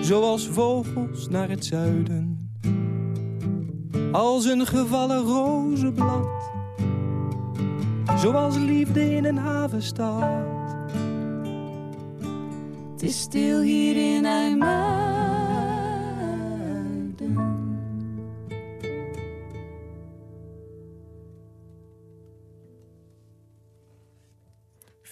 Zoals vogels naar het zuiden. Als een gevallen rozenblad. Zoals liefde in een havenstad. Het is stil hier in IJmuiden.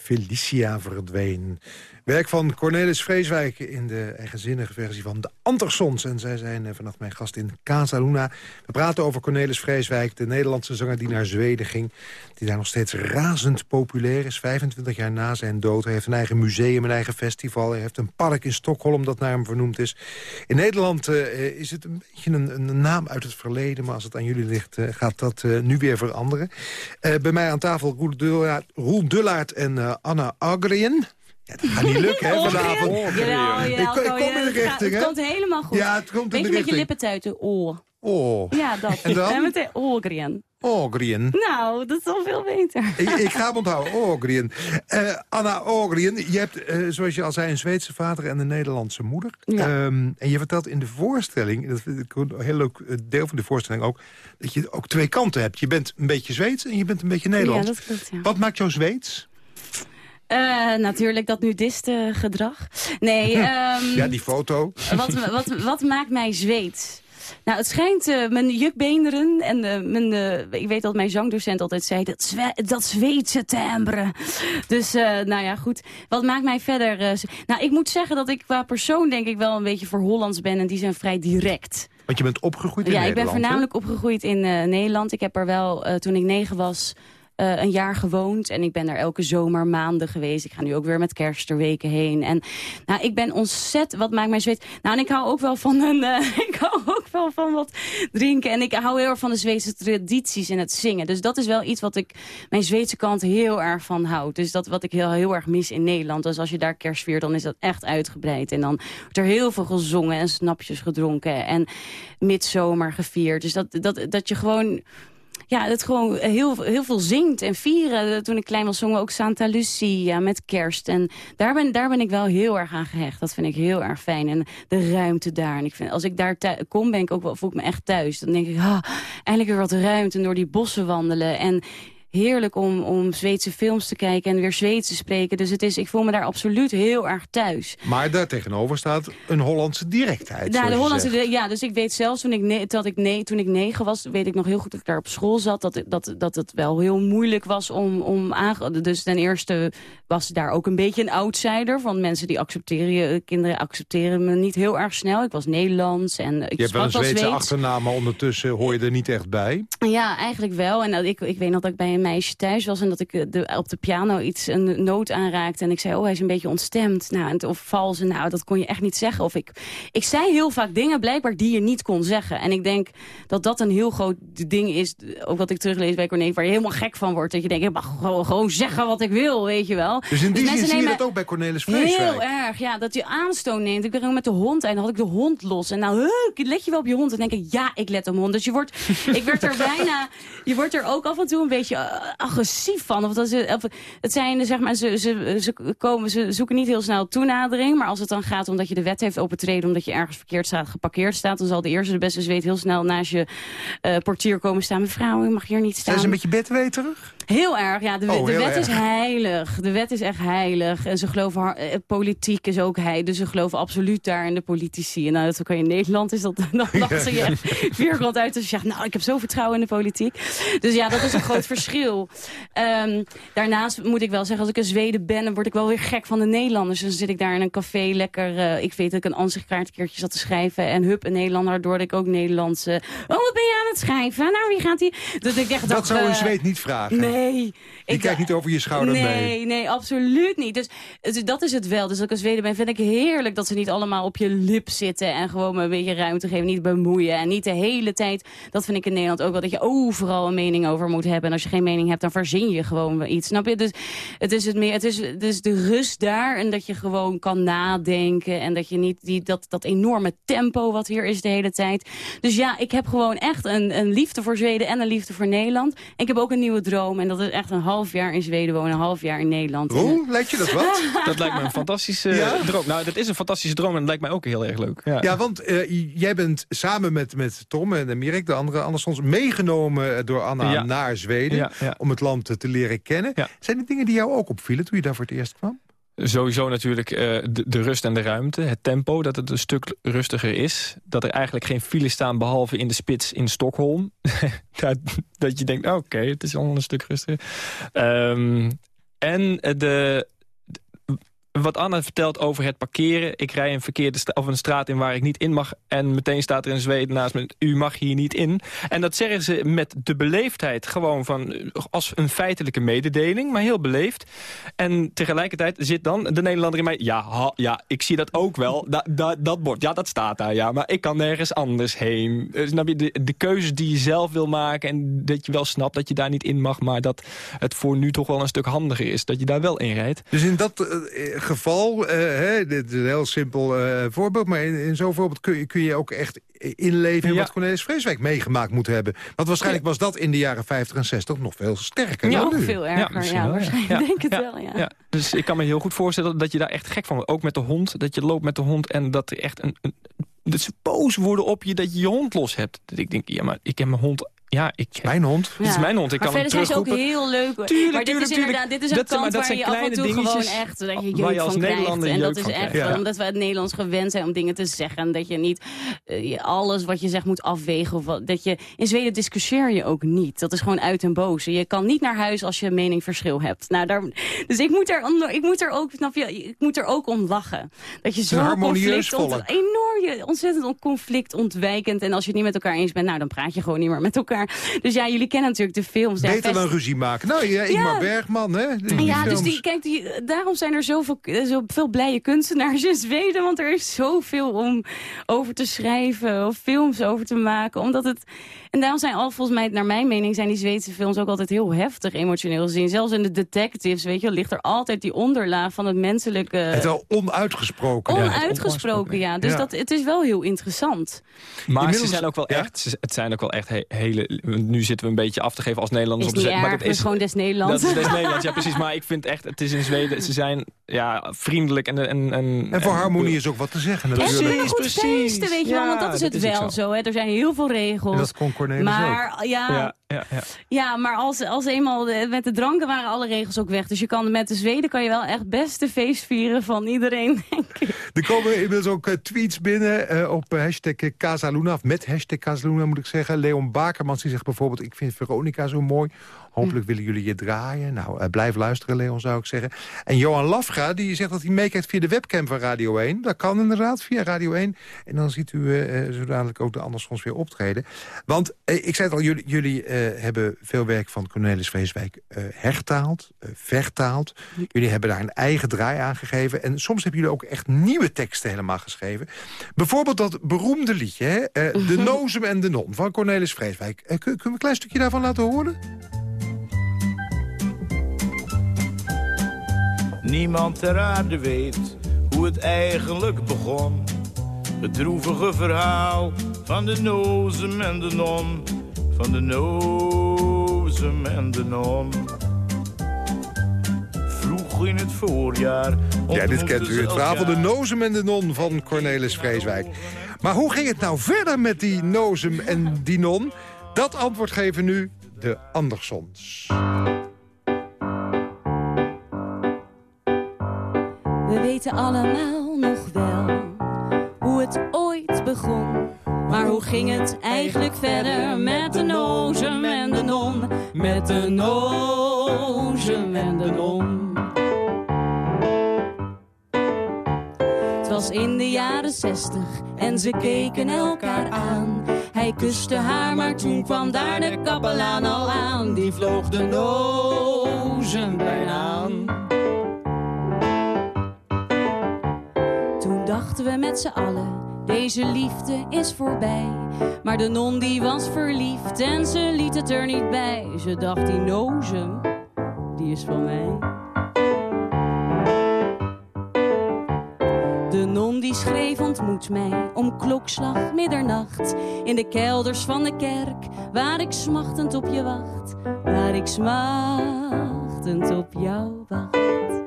Felicia verdween. Werk van Cornelis Vreeswijk in de eigenzinnige versie van de Andersons. En zij zijn eh, vannacht mijn gast in Casa Luna. We praten over Cornelis Vreeswijk, de Nederlandse zanger die naar Zweden ging. Die daar nog steeds razend populair is. 25 jaar na zijn dood. Hij heeft een eigen museum, een eigen festival. Hij heeft een park in Stockholm dat naar hem vernoemd is. In Nederland eh, is het een beetje een, een, naam uit het verleden. Maar als het aan jullie ligt, uh, gaat dat nu weer veranderen. bij mij aan tafel Roel Dullaert, Roel en Anna Agrien. Ja, dat gaat niet lukken, hè, vanavond. Jawel, jawel, ik, ik kom in de richting, Het komt helemaal goed. Ja, het komt in Beetje de met je richting. lippen tuiten. Oh. Oh. Ja, dat. En dan? En meteen. Ogrien. Nou, dat is al veel beter. ik, ik ga hem onthouden, Ogrien. Uh, Anna Ogrien, je hebt, uh, zoals je al zei, een Zweedse vader en een Nederlandse moeder. Ja. Um, en je vertelt in de voorstelling, dat vind ik een heel leuk eh, deel van de voorstelling ook... dat je ook twee kanten hebt. Je bent een beetje Zweeds en je bent een beetje Nederlands. Ja, dat klopt, ja. Wat maakt jou Zweeds? Uh, natuurlijk dat nudiste gedrag. Nee, um, ja, die foto. Wat, wat, wat maakt mij Zweeds? Nou, het schijnt uh, mijn jukbeenderen en uh, mijn, uh, ik weet dat mijn zangdocent altijd zei, dat, zwe dat Zweedse timbre. Dus, nou ja, goed. Wat maakt mij verder... nou, ik moet zeggen dat ik qua persoon denk ik wel een beetje voor Hollands ben en die zijn vrij direct. Want je bent opgegroeid in ja, Nederland, Ja, ik ben voornamelijk he? opgegroeid in Nederland. Ik heb er wel, toen ik negen was... Uh, een jaar gewoond en ik ben daar elke zomer maanden geweest. Ik ga nu ook weer met kerst er weken heen. En nou, ik ben ontzettend, wat maakt mij zweet? Nou, en ik hou ook wel van een, uh, ik hou ook wel van wat drinken. En ik hou heel erg van de Zweedse tradities in het zingen. Dus dat is wel iets wat ik, mijn Zweedse kant heel erg van houd. Dus dat wat ik heel, heel erg mis in Nederland. Dus als je daar kerst viert, dan is dat echt uitgebreid. En dan wordt er heel veel gezongen en snapjes gedronken. En midzomer gevierd. Dus dat, dat, dat je gewoon ja, dat gewoon heel, heel veel zingt en vieren. Toen ik klein was, zongen we ook Santa Lucia met kerst. En daar ben, daar ben ik wel heel erg aan gehecht. Dat vind ik heel erg fijn. En de ruimte daar. En ik vind, als ik daar kom, ben ik ook wel, voel ik me echt thuis. Dan denk ik, ah, eindelijk weer wat ruimte door die bossen wandelen. En heerlijk om, om Zweedse films te kijken en weer Zweeds te spreken. Dus het is, ik voel me daar absoluut heel erg thuis. Maar daar tegenover staat een Hollandse directheid. Ja, de Hollandse, ja dus ik weet zelfs toen ik, ne dat ik ne toen ik negen was, weet ik nog heel goed dat ik daar op school zat, dat, dat, dat het wel heel moeilijk was om, om aan. Dus ten eerste was daar ook een beetje een outsider van mensen die accepteren je, kinderen accepteren me niet heel erg snel. Ik was Nederlands en ik Je hebt wel een Zweedse Zweeds. achternaam, maar ondertussen hoor je er niet echt bij. Ja, eigenlijk wel. En ik, ik weet nog dat ik bij een meisje thuis was... en dat ik de, op de piano iets, een noot aanraakte... en ik zei, oh, hij is een beetje ontstemd. Nou, of vals, nou, dat kon je echt niet zeggen. Of ik, ik zei heel vaak dingen blijkbaar die je niet kon zeggen. En ik denk dat dat een heel groot ding is... ook wat ik teruglees bij Corné, waar je helemaal gek van wordt. Dat je denkt, ik mag gewoon, gewoon zeggen wat ik wil, weet je wel. Dus in die dus zin zie je dat ook bij Cornelis Vreeswijk? Heel erg, ja. Dat je aanstoot neemt. Ik ben met de hond en dan had ik de hond los. En nou, let je wel op je hond? En denk ik, ja, ik let op mijn hond. Dus je wordt, ik werd er bijna, je wordt er ook af en toe een beetje agressief van. Of dat ze, of, het zijn, zeg maar, ze, ze, ze, komen, ze zoeken niet heel snel toenadering. Maar als het dan gaat omdat je de wet heeft overtreden, omdat je ergens verkeerd staat, geparkeerd staat, dan zal de eerste de beste zweet heel snel naast je uh, portier komen staan. Mevrouw, u mag hier niet staan. Zijn ze een beetje bedweterig? Heel erg, ja. De, oh, de wet is heilig. De wet is echt heilig. En ze geloven, eh, politiek is ook heilig. Dus ze geloven absoluut daar in de politici. En nou, dat kan je in Nederland, is dat, dan lachen ze je vierkant uit. Dus je zegt, nou, ik heb zo vertrouwen in de politiek. Dus ja, dat is een groot verschil. Um, daarnaast moet ik wel zeggen, als ik in Zweden ben, dan word ik wel weer gek van de Nederlanders. Dus dan zit ik daar in een café lekker, uh, ik weet dat ik een ansichtkaart een keertje zat te schrijven. En hup, een Nederlander, waardoor ik ook Nederlandse... Oh, wat ben je aan het schrijven? Nou, wie gaat die? Dat, ik echt, dat, zou een uh, Zweed niet vragen. Nee. Nee. Je kijkt niet over je schouder nee, mee. Nee, nee, absoluut niet. Dus, dus, dat is het wel. Dus als ik als Zweden ben, vind ik heerlijk dat ze niet allemaal op je lip zitten... en gewoon me een beetje ruimte geven, niet bemoeien. En niet de hele tijd, dat vind ik in Nederland ook wel... dat je overal een mening over moet hebben. En als je geen mening hebt, dan verzin je gewoon iets. Snap je? Dus het is, het meer, het is dus de rust daar en dat je gewoon kan nadenken... en dat je niet die, dat, dat enorme tempo wat hier is de hele tijd. Dus ja, ik heb gewoon echt een, een liefde voor Zweden en een liefde voor Nederland. En ik heb ook een nieuwe droom en dat is echt een half jaar in Zweden wonen, een half jaar in Nederland. Hoe? Lijkt je dat wat? dat lijkt me een fantastische droom. Nou, dat is een fantastische droom en dat lijkt mij ook heel erg leuk. Ja, ja want uh, jij bent samen met, met Tom en Mirek, de andere Andersons, meegenomen door Anna naar Zweden. Om het land te leren kennen. Zijn er dingen die jou ook opvielen toen je daar voor het eerst kwam? Sowieso natuurlijk uh, de, rust en de ruimte. Het tempo, dat het een stuk rustiger is. Dat er eigenlijk geen files staan behalve in de spits in Stockholm. dat, dat, je denkt, oké, het is allemaal een stuk rustiger. Um, en de, wat Anna vertelt over het parkeren. Ik rij een, verkeerde of een straat in waar ik niet in mag... en meteen staat er een zweet naast me, u mag hier niet in. En dat zeggen ze met de beleefdheid gewoon van, als een feitelijke mededeling... maar heel beleefd. En tegelijkertijd zit dan de Nederlander in mij... ja, ja ik zie dat ook wel, da, da, dat bord, ja, dat staat daar, ja... maar ik kan nergens anders heen. Eh, snap je, de, de keuzes die je zelf wil maken... en dat je wel snapt dat je daar niet in mag... maar dat het voor nu toch wel een stuk handiger is... dat je daar wel in rijdt. Dus in dat... Uh, geval, uh, hè, dit is een heel simpel uh, voorbeeld... maar in, in zo'n voorbeeld kun je, kun je ook echt inleven... in wat Cornelis Vreeswijk meegemaakt moet hebben. Want waarschijnlijk was dat in de jaren 50 en 60 nog veel sterker ja, dan nu. veel erger, ja, ja waarschijnlijk. denk het wel, ja. Dus ik kan me heel goed voorstellen dat je daar echt gek van wordt. Ook met de hond, dat je loopt met de hond... en dat er echt een, een dat ze boos worden op je dat je je hond los hebt. Dat ik denk, ja, maar ik heb mijn hond ja, ik, het is mijn hond. Het is mijn hond. Ik maar kan verder zijn ze ook heel leuk. Tuurlijk, maar dit is inderdaad dit is een dat, kant waar je af en toe gewoon echt dat je jeuk van krijgt. En dat is echt omdat we het Nederlands gewend zijn om dingen te zeggen. Dat je niet uh, alles wat je zegt moet afwegen. Of wat, dat je, in Zweden discussieer je ook niet. Dat is gewoon uit en boze. Je kan niet naar huis als je een meningverschil hebt. Nou, daar, dus ik moet, er, ik, moet er ook, snap je, ik moet er ook om lachen. Dat je zo conflict ont, enorm, ontzettend conflict ontwijkend. En als je het niet met elkaar eens bent, nou dan praat je gewoon niet meer met elkaar. Dus ja, jullie kennen natuurlijk de films. Beter dan ruzie maken. Nou ja, Ingmar Bergman, hè? ja, dus die, kijk, die, daarom zijn er zoveel, zoveel blije kunstenaars in Zweden. Want er is zoveel om over te schrijven of films over te maken. Omdat het... En daarom zijn al, volgens mij, naar mijn mening, zijn die Zweedse films ook altijd heel heftig emotioneel gezien. Zelfs in de detectives, weet je, ligt er altijd die onderlaag van het menselijke... Het al onuitgesproken. Onuitgesproken, ja. Dus Dat, het is wel heel interessant. Maar ze zijn ook wel echt, het zijn ook wel echt hele... Nu zitten we een beetje af te geven als Nederlanders. Is op de maar dat is gewoon des Nederlands. Dat is des Nederlands, ja precies. Maar ik vind echt, het is in Zweden, ze zijn ja, vriendelijk en... En, en, en voor harmonie is ook wat te zeggen natuurlijk. Precies, precies. weet je wel, want dat is het wel zo. Hè. Er zijn heel veel regels. dat kon Cornelis maar, ook. Ja, ja, ja. ja, maar als, als eenmaal met de dranken waren alle regels ook weg. Dus je kan met de Zweden kan je wel echt beste feest vieren van iedereen, denk ik. Er komen inmiddels ook uh, tweets binnen uh, op uh, hashtag Casaluna. Of met hashtag Casaluna moet ik zeggen. Leon Bakermans die zegt bijvoorbeeld... ik vind Veronica zo mooi Hopelijk willen jullie je draaien. Nou, uh, blijf luisteren, Leon, zou ik zeggen. En Johan Lafga, die zegt dat hij meekijkt via de webcam van Radio 1. Dat kan inderdaad, via Radio 1. En dan ziet u uh, zo dadelijk ook de Andersons weer optreden. Want, ik zei het al, jullie, jullie hebben veel werk van Cornelis Vreeswijk hertaald, vertaald. Jullie hebben daar een eigen draai aan gegeven. En soms hebben jullie ook echt nieuwe teksten helemaal geschreven. Bijvoorbeeld dat beroemde liedje, hè? De Nozem en de Non van Cornelis Vreeswijk. kunnen we een klein stukje daarvan laten horen? Niemand ter aarde weet hoe het eigenlijk begon. Het droevige verhaal van de nozem en de non. Van de nozem en de non. Vroeg in het voorjaar... Ja, dit kent u. Het verhaal van de nozem en de non van Cornelis Vreeswijk. Maar hoe ging het nou verder met die nozem en die non? Dat antwoord geven nu de Andersons. Allemaal nog wel hoe het ooit begon. Maar hoe ging het eigenlijk verder met de nozem en de non? Met de nozem en de non. Het was in de jaren zestig en ze keken elkaar aan. Hij kuste haar, maar toen kwam daar de kapelaan al aan. Die vloog de nozem bijna we met z'n allen, deze liefde is voorbij. Maar de non die was verliefd en ze liet het er niet bij. Ze dacht, die nozem, die is van mij. De non die schreef ontmoet mij om klokslag middernacht. In de kelders van de kerk, waar ik smachtend op je wacht. Waar ik smachtend op jou wacht.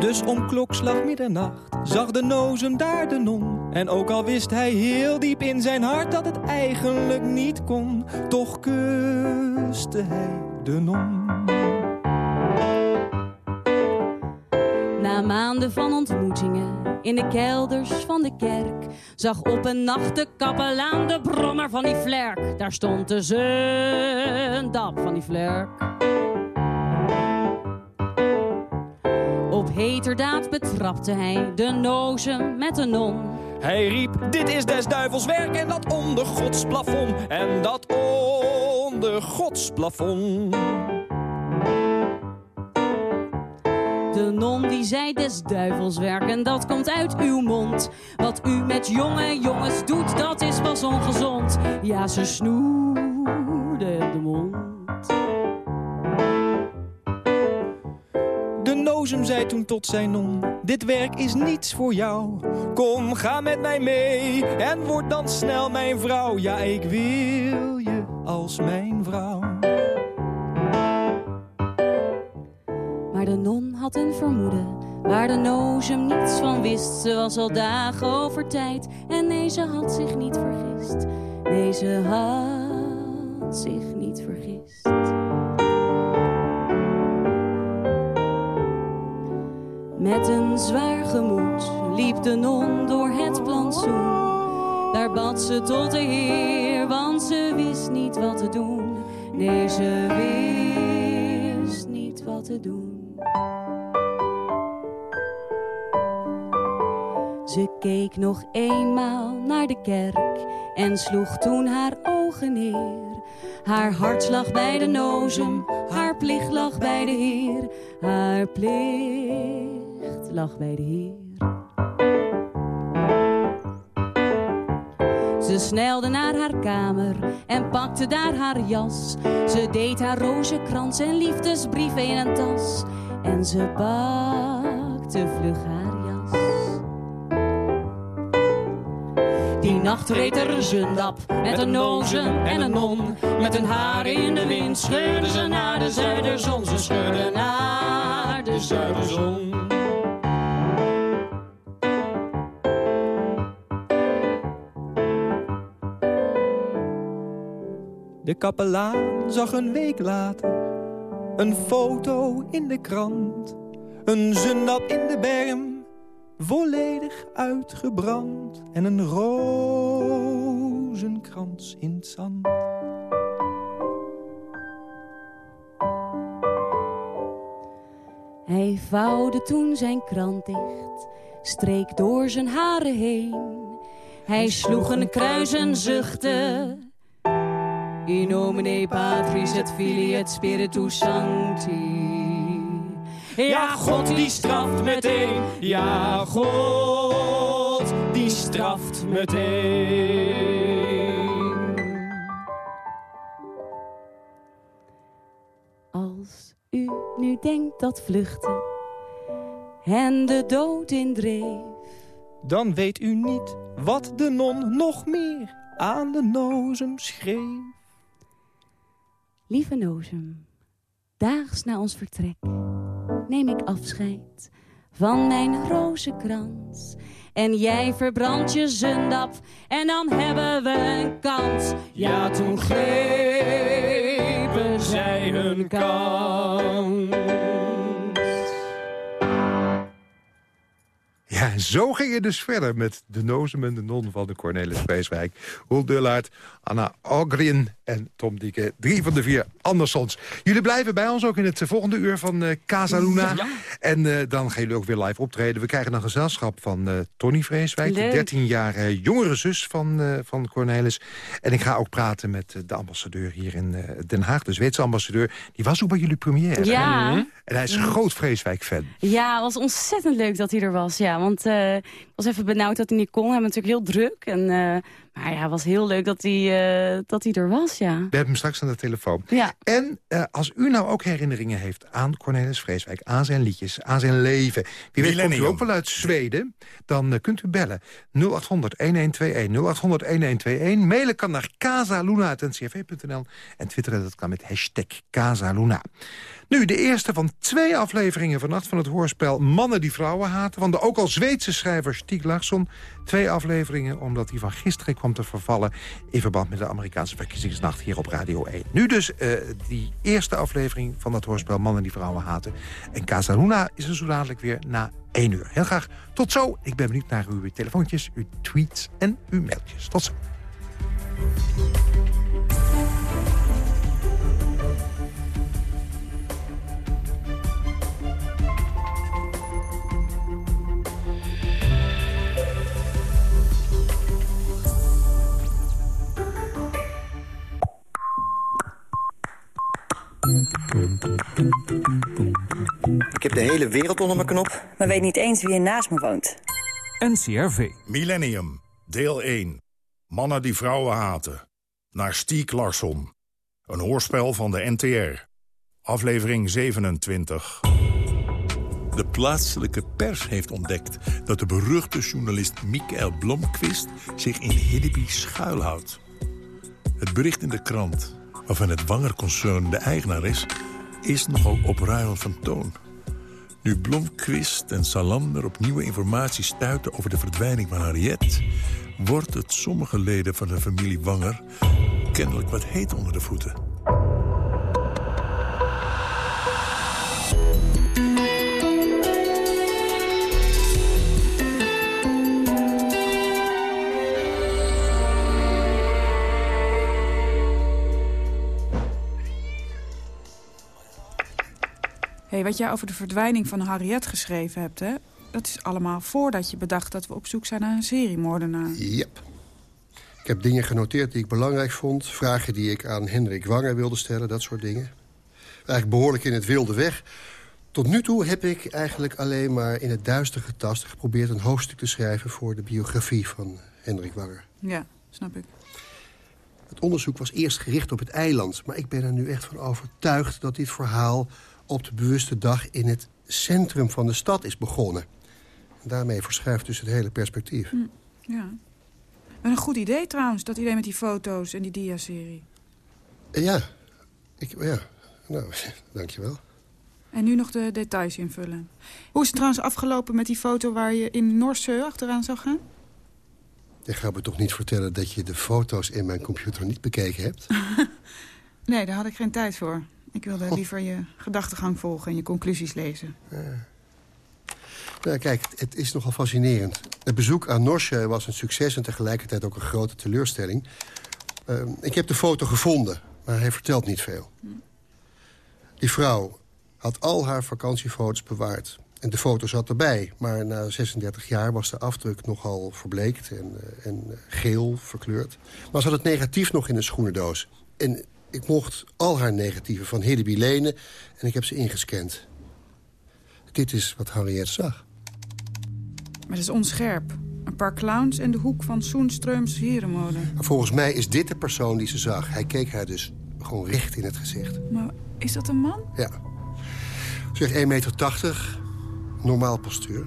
Dus om klokslag middernacht zag de nozem daar de non. En ook al wist hij heel diep in zijn hart dat het eigenlijk niet kon. Toch kuste hij de non. Na maanden van ontmoetingen in de kelders van de kerk... zag op een nacht de kapelaan de brommer van die vlerk. Daar stond de zundap van die vlerk. Heterdaad betrapte hij de nozem met een non. Hij riep, dit is des duivels werk en dat onder Gods plafond. En dat onder Gods plafond. De non die zei des duivels werk en dat komt uit uw mond. Wat u met jonge jongens doet, dat is pas ongezond. Ja, ze snoerde zei toen tot zijn non, dit werk is niets voor jou. Kom, ga met mij mee en word dan snel mijn vrouw. Ja, ik wil je als mijn vrouw. Maar de non had een vermoeden waar de nozem niets van wist. Ze was al dagen over tijd en nee, ze had zich niet vergist. Nee, ze had zich niet vergist. Met een zwaar gemoed liep de non door het plantsoen. Daar bad ze tot de Heer, want ze wist niet wat te doen. Nee, ze wist niet wat te doen. Ze keek nog eenmaal naar de kerk en sloeg toen haar ogen neer. Haar hart lag bij de nozem, haar plicht lag bij de Heer. Haar plicht lag bij de Heer. Ze snelde naar haar kamer en pakte daar haar jas. Ze deed haar rozenkrans en liefdesbrief in een tas. En ze bakte vlug haar jas. Die nacht reed er een zundap met een nozem en een non. Met hun haren in de wind scheurden ze naar de zuiderzon. Ze scheurden naar de zuiderzon. De kapelaan zag een week later een foto in de krant. Een zundap in de berm, volledig uitgebrand. En een rozenkrans in het zand. Hij vouwde toen zijn krant dicht, streek door zijn haren heen. Hij sloeg een kruis en zuchtte in nomine Patris et Filii et Spiritus Sancti. Ja, God die straft meteen. Ja, God die straft meteen. Als u nu denkt dat vluchten en de dood indreef. Dan weet u niet wat de non nog meer aan de nozem schreef. Lieve Nozem, daags na ons vertrek neem ik afscheid van mijn rozenkrans. En jij verbrandt je zundap en dan hebben we een kans. Ja, toen grepen zij hun kans. Ja, zo ging het dus verder met de Nozem en de Non van de Cornelis Vreeswijk. Roel Dullaert, Anna Ogrin en Tom Dieke. Drie van de vier Andersons. Jullie blijven bij ons ook in het volgende uur van eh Casa Luna. En eh, dan gaan jullie ook weer live optreden. We krijgen een gezelschap van eh, Tony Vreeswijk. De Leuk. 13 jaar jongere zus van, van Cornelis. En ik ga ook praten met de ambassadeur hier in Den Haag. De Zweedse ambassadeur. Die was ook bij jullie première. Ja. hè? En hij is een groot Vreeswijk-fan. Ja, het was ontzettend leuk dat hij er was. Ja, want ik was even benauwd dat hij niet kon. Hij was natuurlijk heel druk. En, maar ja, het was heel leuk dat hij, dat hij er was, ja. We hebben hem straks aan de telefoon. Ja. En eh, als u nou ook herinneringen heeft aan Cornelis Vreeswijk... aan zijn liedjes, aan zijn leven... wie weet komt u ook wel uit Zweden... dan eh, kunt u bellen 0800-1121, 0800-1121. Mailen kan naar casaluna.ncrv.nl en twitteren dat kan met hashtag Casaluna. Nu, de eerste van twee afleveringen vannacht van het hoorspel... Mannen die vrouwen haten, van de ook al Zweedse schrijver Stieg Larsson. Twee afleveringen, omdat die van gisteren kwam te vervallen... in verband met de Amerikaanse verkiezingsnacht hier op Radio 1. Nu dus eh, die eerste aflevering van dat hoorspel Mannen die vrouwen haten. En Casa Luna is er zo dadelijk weer na één uur. Heel graag tot zo. Ik ben benieuwd naar uw telefoontjes, uw tweets en uw mailtjes. Tot zo. Ik heb de hele wereld onder mijn knop. maar weet niet eens wie er naast me woont. NCRV. Millennium, deel 1. Mannen die vrouwen haten. Naar Stiek Larsson. Een hoorspel van de NTR. Aflevering 27. De plaatselijke pers heeft ontdekt dat de beruchte journalist Michael Blomqvist zich in Hiddeby schuilhoudt. Het bericht in de krant, waarvan het Wanger-concern de eigenaar is, is nogal opruimend van toon. Nu Blomqvist en Salander op nieuwe informatie stuiten over de verdwijning van Harriet... wordt het sommige leden van de familie Wanger kennelijk wat heet onder de voeten. Hey, wat jij over de verdwijning van Harriet geschreven hebt, hè? Dat is allemaal voordat je bedacht dat we op zoek zijn naar een seriemoordenaar. Yep. Ik heb dingen genoteerd die ik belangrijk vond. Vragen die ik aan Hendrik Wanger wilde stellen, dat soort dingen. Eigenlijk behoorlijk in het wilde weg. Tot nu toe heb ik eigenlijk alleen maar in het duister getast... geprobeerd een hoofdstuk te schrijven voor de biografie van Hendrik Wanger. Ja, snap ik. Het onderzoek was eerst gericht op het eiland... maar ik ben er nu echt van overtuigd dat dit verhaal... op de bewuste dag in het centrum van de stad is begonnen. En daarmee verschuift dus het hele perspectief. Hm, ja. Wat een goed idee trouwens, dat idee met die foto's en die dia-serie. Eh, Ja, ik, ja. nou, dankjewel. En nu nog de details invullen. Hoe is het trouwens afgelopen met die foto waar je in Norseu achteraan zou gaan? Je gaat me toch niet vertellen dat je de foto's in mijn computer niet bekeken hebt? Nee, daar had ik geen tijd voor. Ik wilde liever je gedachtegang volgen en je conclusies lezen. Nou, kijk, het is nogal fascinerend. Het bezoek aan Norsje was een succes en tegelijkertijd ook een grote teleurstelling. Ehm, ik heb de foto gevonden, maar hij vertelt niet veel. Die vrouw, Had al haar vakantiefoto's bewaard. En de foto zat erbij. Maar na 36 jaar was de afdruk nogal verbleekt en, eh, en geel verkleurd. Maar ze had het negatief nog in een schoenendoos. En ik mocht al haar negatieven van Hiddeby lenen en ik heb ze ingescand. Dit is wat Harriet zag. Maar het is onscherp. Een paar clowns en de hoek van Soenströms herenmode. Volgens mij is dit de persoon die ze zag. Hij keek haar dus gewoon recht in het gezicht. Maar is dat een man? Ja. Zeg 1,80 meter, normaal postuur.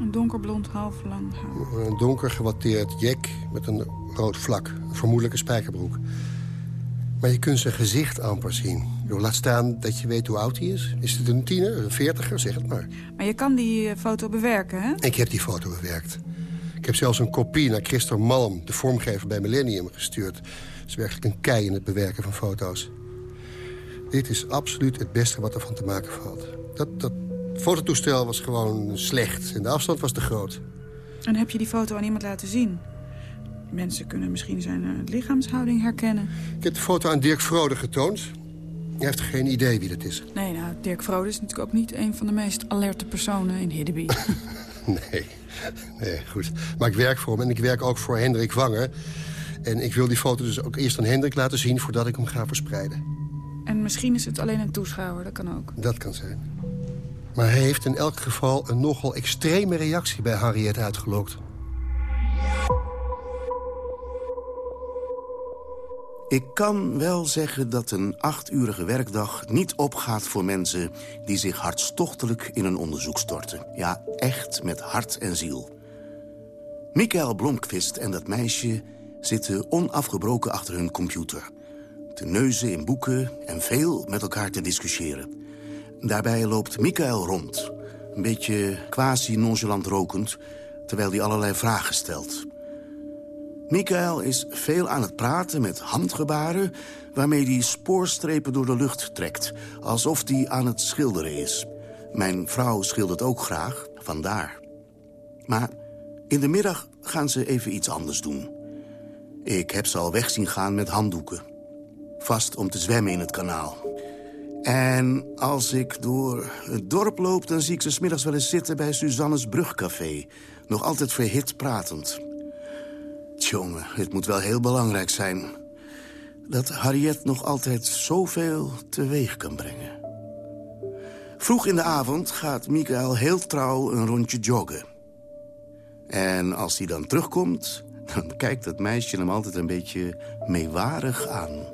Een donkerblond, half lang haar. Een donker gewatteerd jek met een rood vlak. Een spijkerbroek. Maar je kunt zijn gezicht amper zien. Yo, laat staan dat je weet hoe oud hij is. Is het een tiener, een veertiger, zeg het maar. Maar je kan die eh, foto bewerken, hè? Ik heb die foto bewerkt. Ik heb zelfs een kopie naar Christopher Malm, de vormgever bij Millennium, gestuurd. Het is werkelijk een kei in het bewerken van foto's. Dit is absoluut het beste wat er van te maken valt. Dat, dat fototoestel was gewoon slecht en de afstand was te groot. En heb je die foto aan iemand laten zien? Mensen kunnen misschien zijn uh, lichaamshouding herkennen. Ik heb de foto aan Dirk Vrode getoond. Hij heeft geen idee wie dat is. Nee, nou, Dirk Vrode is natuurlijk ook niet een van de meest alerte personen in Hiddeby. nee, nee, goed. Maar ik werk voor hem en ik werk ook voor Hendrik Wanger. En ik wil die foto dus ook eerst aan Hendrik laten zien... voordat ik hem ga verspreiden. En misschien is het alleen een toeschouwer, dat kan ook. Dat kan zijn. Maar hij heeft in elk geval een nogal extreme reactie bij Harriet uitgelokt. Ik kan wel zeggen dat een achturige werkdag niet opgaat voor mensen... die zich hartstochtelijk in een onderzoek storten. Ja, echt met hart en ziel. Michael Blomqvist en dat meisje zitten onafgebroken achter hun computer. Te neuzen in boeken en veel met elkaar te discussiëren. Daarbij loopt Michael rond, een beetje quasi-nonchalant rokend... terwijl hij allerlei vragen stelt... Michael is veel aan het praten met handgebaren... waarmee hij spoorstrepen door de lucht trekt. Alsof hij aan het schilderen is. Mijn vrouw schildert ook graag, vandaar. Maar in de middag gaan ze even iets anders doen. Ik heb ze al weg zien gaan met handdoeken. Vast om te zwemmen in het kanaal. En als ik door het dorp loop... dan zie ik ze smiddags wel eens zitten bij Suzanne's Brugcafé. Nog altijd verhit pratend. Jongen, het moet wel heel belangrijk zijn... dat Harriet nog altijd zoveel teweeg kan brengen. Vroeg in de avond gaat Michael heel trouw een rondje joggen. En als hij dan terugkomt, dan kijkt dat meisje hem altijd een beetje meewarig aan.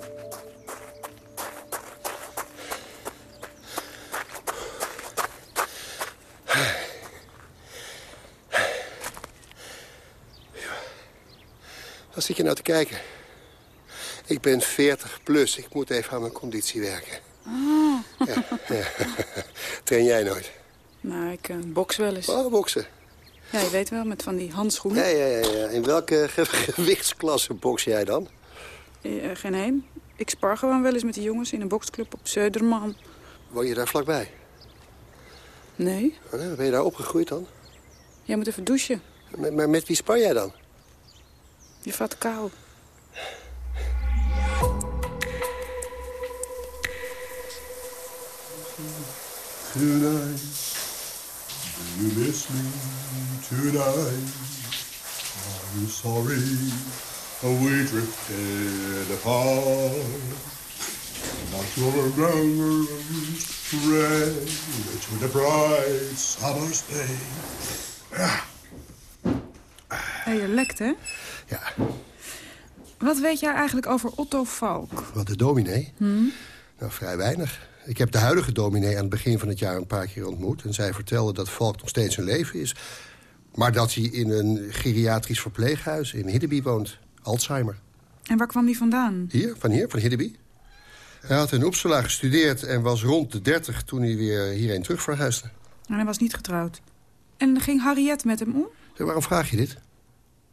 Wat zit je nou te kijken? Ik ben 40 plus. Ik moet even aan mijn conditie werken. Oh. Ja, ja. Train jij nooit? Nou, ik uh, boks wel eens. Oh, boksen. Ja, je weet wel, met van die handschoenen. Ja, ja, ja. ja. In welke ge gewichtsklasse boks jij dan? Uh, geen één. Ik spar gewoon wel eens met die jongens in een boksclub op Söderman. Woon je daar vlakbij? Nee. Oh, nee ben je daar opgegroeid dan? Jij moet even douchen. Maar, maar met wie spar jij dan? Je vat kou. Tonight, do you miss me tonight? Are you sorry we drifted apart? Not your ground red to the bright summer's day. Ah. Ja. Je lekt, hè? Ja. Wat weet jij eigenlijk over Otto Valk? Wat, de dominee? Hmm? Nou, vrij weinig. Ik heb de huidige dominee aan het begin van het jaar een paar keer ontmoet... en zij vertelde dat Valk nog steeds in leven is. Maar dat hij in een geriatrisch verpleeghuis in Hiddeby woont. Alzheimer. En waar kwam hij vandaan? Hier, van hier, van Hiddeby. Hij had in Uppsala gestudeerd en was rond de 30 toen hij weer hierheen terug verhuisde. En hij was niet getrouwd. En ging Harriet met hem om? Waarom vraag je dit?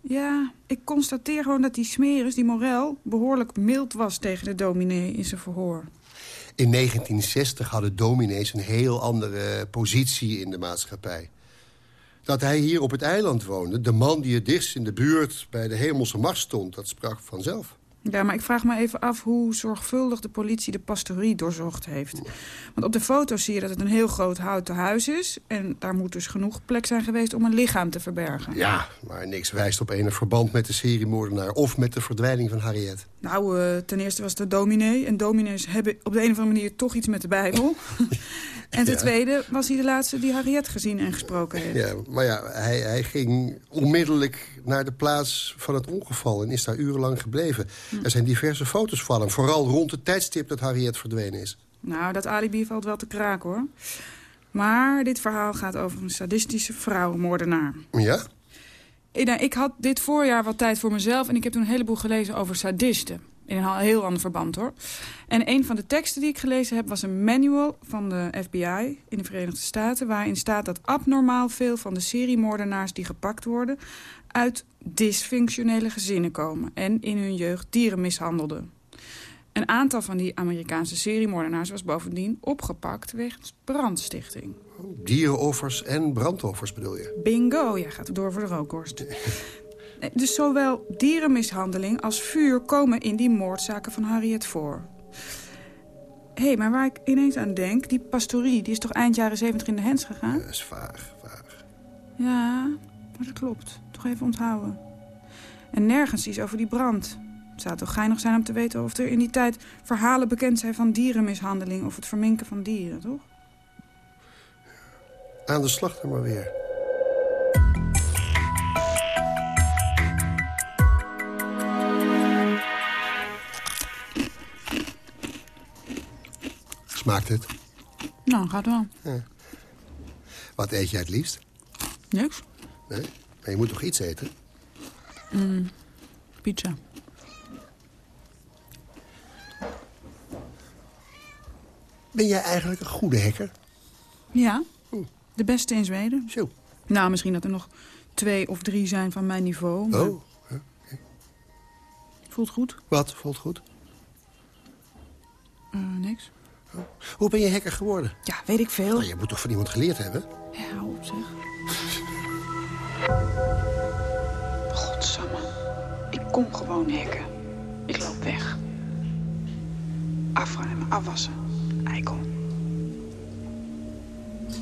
Ja, ik constateer gewoon dat die smeris, die Morel... behoorlijk mild was tegen de dominee in zijn verhoor. In 1960 hadden dominees een heel andere positie in de maatschappij. Dat hij hier op het eiland woonde, de man die het dichtst in de buurt... bij de hemelse macht stond, dat sprak vanzelf. Ja, maar ik vraag me even af hoe zorgvuldig de politie de pastorie doorzocht heeft. Want op de foto zie je dat het een heel groot houten huis is. En daar moet dus genoeg plek zijn geweest om een lichaam te verbergen. Ja, maar niks wijst op enig verband met de seriemoordenaar... of met de verdwijning van Harriet. Nou, uh, ten eerste was het de dominee. En dominees hebben op de een of andere manier toch iets met de Bijbel. en ten ja. tweede was hij de laatste die Harriet gezien en gesproken heeft. Ja, maar ja, hij, hij ging onmiddellijk naar de plaats van het ongeval... en is daar urenlang gebleven. Hm. Er zijn diverse foto's van hem. Vooral rond het tijdstip dat Harriet verdwenen is. Nou, dat alibi valt wel te kraken, hoor. Maar dit verhaal gaat over een sadistische vrouwenmoordenaar. Ja? Ik, ik had dit voorjaar wat tijd voor mezelf... en ik heb toen een heleboel gelezen over sadisten. In een heel ander verband, hoor. En een van de teksten die ik gelezen heb... was een manual van de FBI in de Verenigde Staten... waarin staat dat abnormaal veel van de seriemoordenaars die gepakt worden... uit dysfunctionele gezinnen komen... en in hun jeugd dieren mishandelden. Een aantal van die Amerikaanse seriemoordenaars was bovendien opgepakt wegens brandstichting. Dierenoffers en brandoffers bedoel je? Bingo, ja, gaat door voor de rookworst. dus zowel dierenmishandeling als vuur komen in die moordzaken van Harriet voor. Hé, hey, maar waar ik ineens aan denk, die pastorie, die is toch eind jaren 70 in de hens gegaan? Dat is vaag, vaag. Ja, maar dat klopt. Toch even onthouden. En nergens iets over die brand. Het zou toch geinig zijn om te weten of er in die tijd verhalen bekend zijn van dierenmishandeling of het verminken van dieren, toch? Aan de slag dan maar weer. Smaakt het? Nou, gaat wel. Ja. Wat eet jij het liefst? Niks. Nee? Maar je moet toch iets eten? Mm, pizza. Ben jij eigenlijk een goede hacker? Ja, de beste in Zweden. Zo. Nou, misschien dat er nog twee of drie zijn van mijn niveau. Maar... Oh, okay. Voelt goed. Wat voelt goed? Uh, niks. Hoe ben je hacker geworden? Ja, weet ik veel. Nou, je moet toch van iemand geleerd hebben? Ja, hou op zeg. Godsamme. Ik kom gewoon hacken. Ik loop weg. Afruimen, afwassen. Eikel.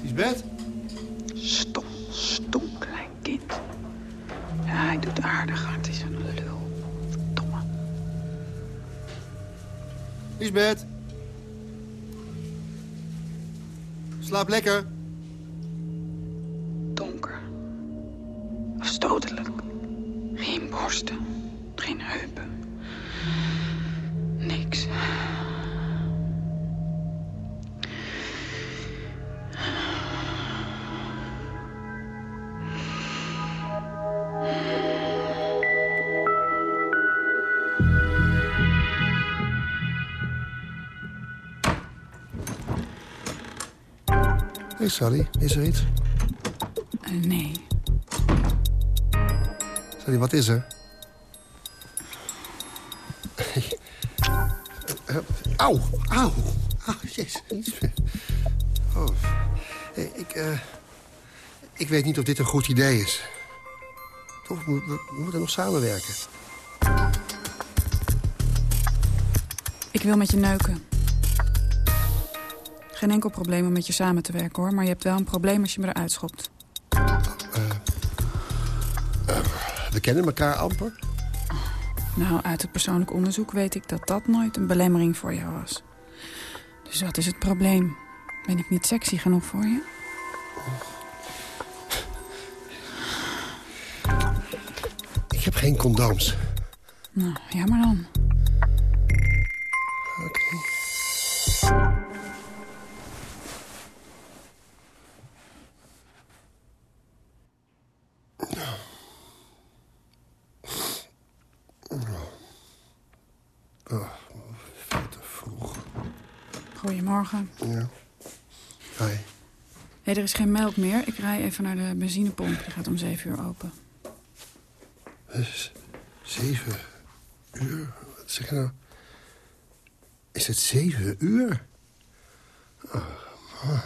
Lisbeth? Stom, stom klein kind. Ja, hij doet aardig, maar het is een lul. Domme. Lisbeth? Slaap lekker. Donker. Afstotelijk. Geen borsten. Geen heupen. Sally, is er iets? Uh, nee. Sally, wat is er? Auw, auw. Auw, jezus. Oh. Hey, ik, uh, ik weet niet of dit een goed idee is. Toch, we, we moeten nog samenwerken. Ik wil met je neuken. Geen enkel probleem om met je samen te werken, hoor. Maar je hebt wel een probleem als je me eruit schopt. Uh, uh, we kennen elkaar amper. Nou, uit het persoonlijk onderzoek weet ik dat dat nooit een belemmering voor jou was. Dus wat is het probleem? Ben ik niet sexy genoeg voor je? Ik heb geen condooms. Nou, jammer dan. Goedemorgen. Ja. Hi. Nee, er is geen melk meer. Ik rij even naar de benzinepomp. Die gaat om zeven uur open. Dus zeven uur? Wat zeg je nou? Is het zeven uur? Oh, man.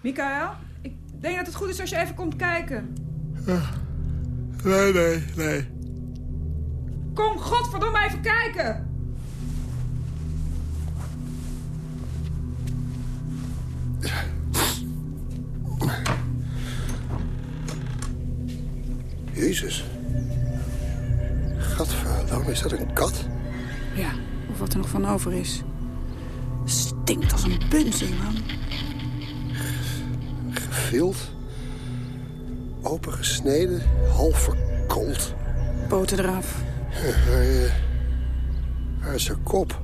Mikael, ik denk dat het goed is als je even komt kijken. Nee, nee, nee. Kom, godverdomme, even kijken! Jezus. Gadverdamme, is dat een kat? Ja, of wat er nog van over is. Stinkt als een bunzing, man. Gevild. Opengesneden. Half verkoold. Poten eraf. Waar, eh, waar is haar kop?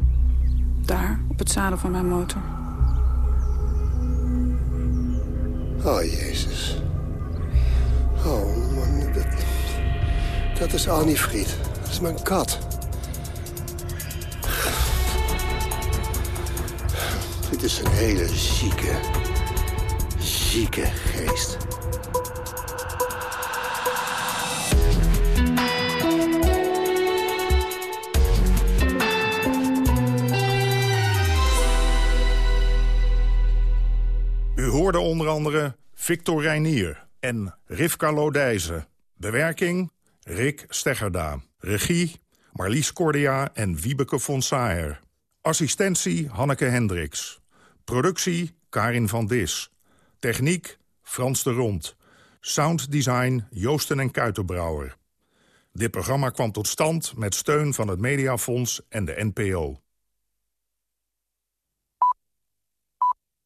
Daar, op het zadel van mijn motor. Oh, Jezus. Dat is Annie Fried. Dat is mijn kat. Dit is een hele zieke, zieke geest. U hoorde onder andere Victor Reinier en Rivka Lodijzen. Bewerking Rick Steggerda. Regie Marlies Cordia en Wiebeke von Saer. Assistentie Hanneke Hendricks. Productie Karin van Dis. Techniek Frans de Rond. Sounddesign Joosten en Kuitenbrouwer. Dit programma kwam tot stand met steun van het Mediafonds en de NPO.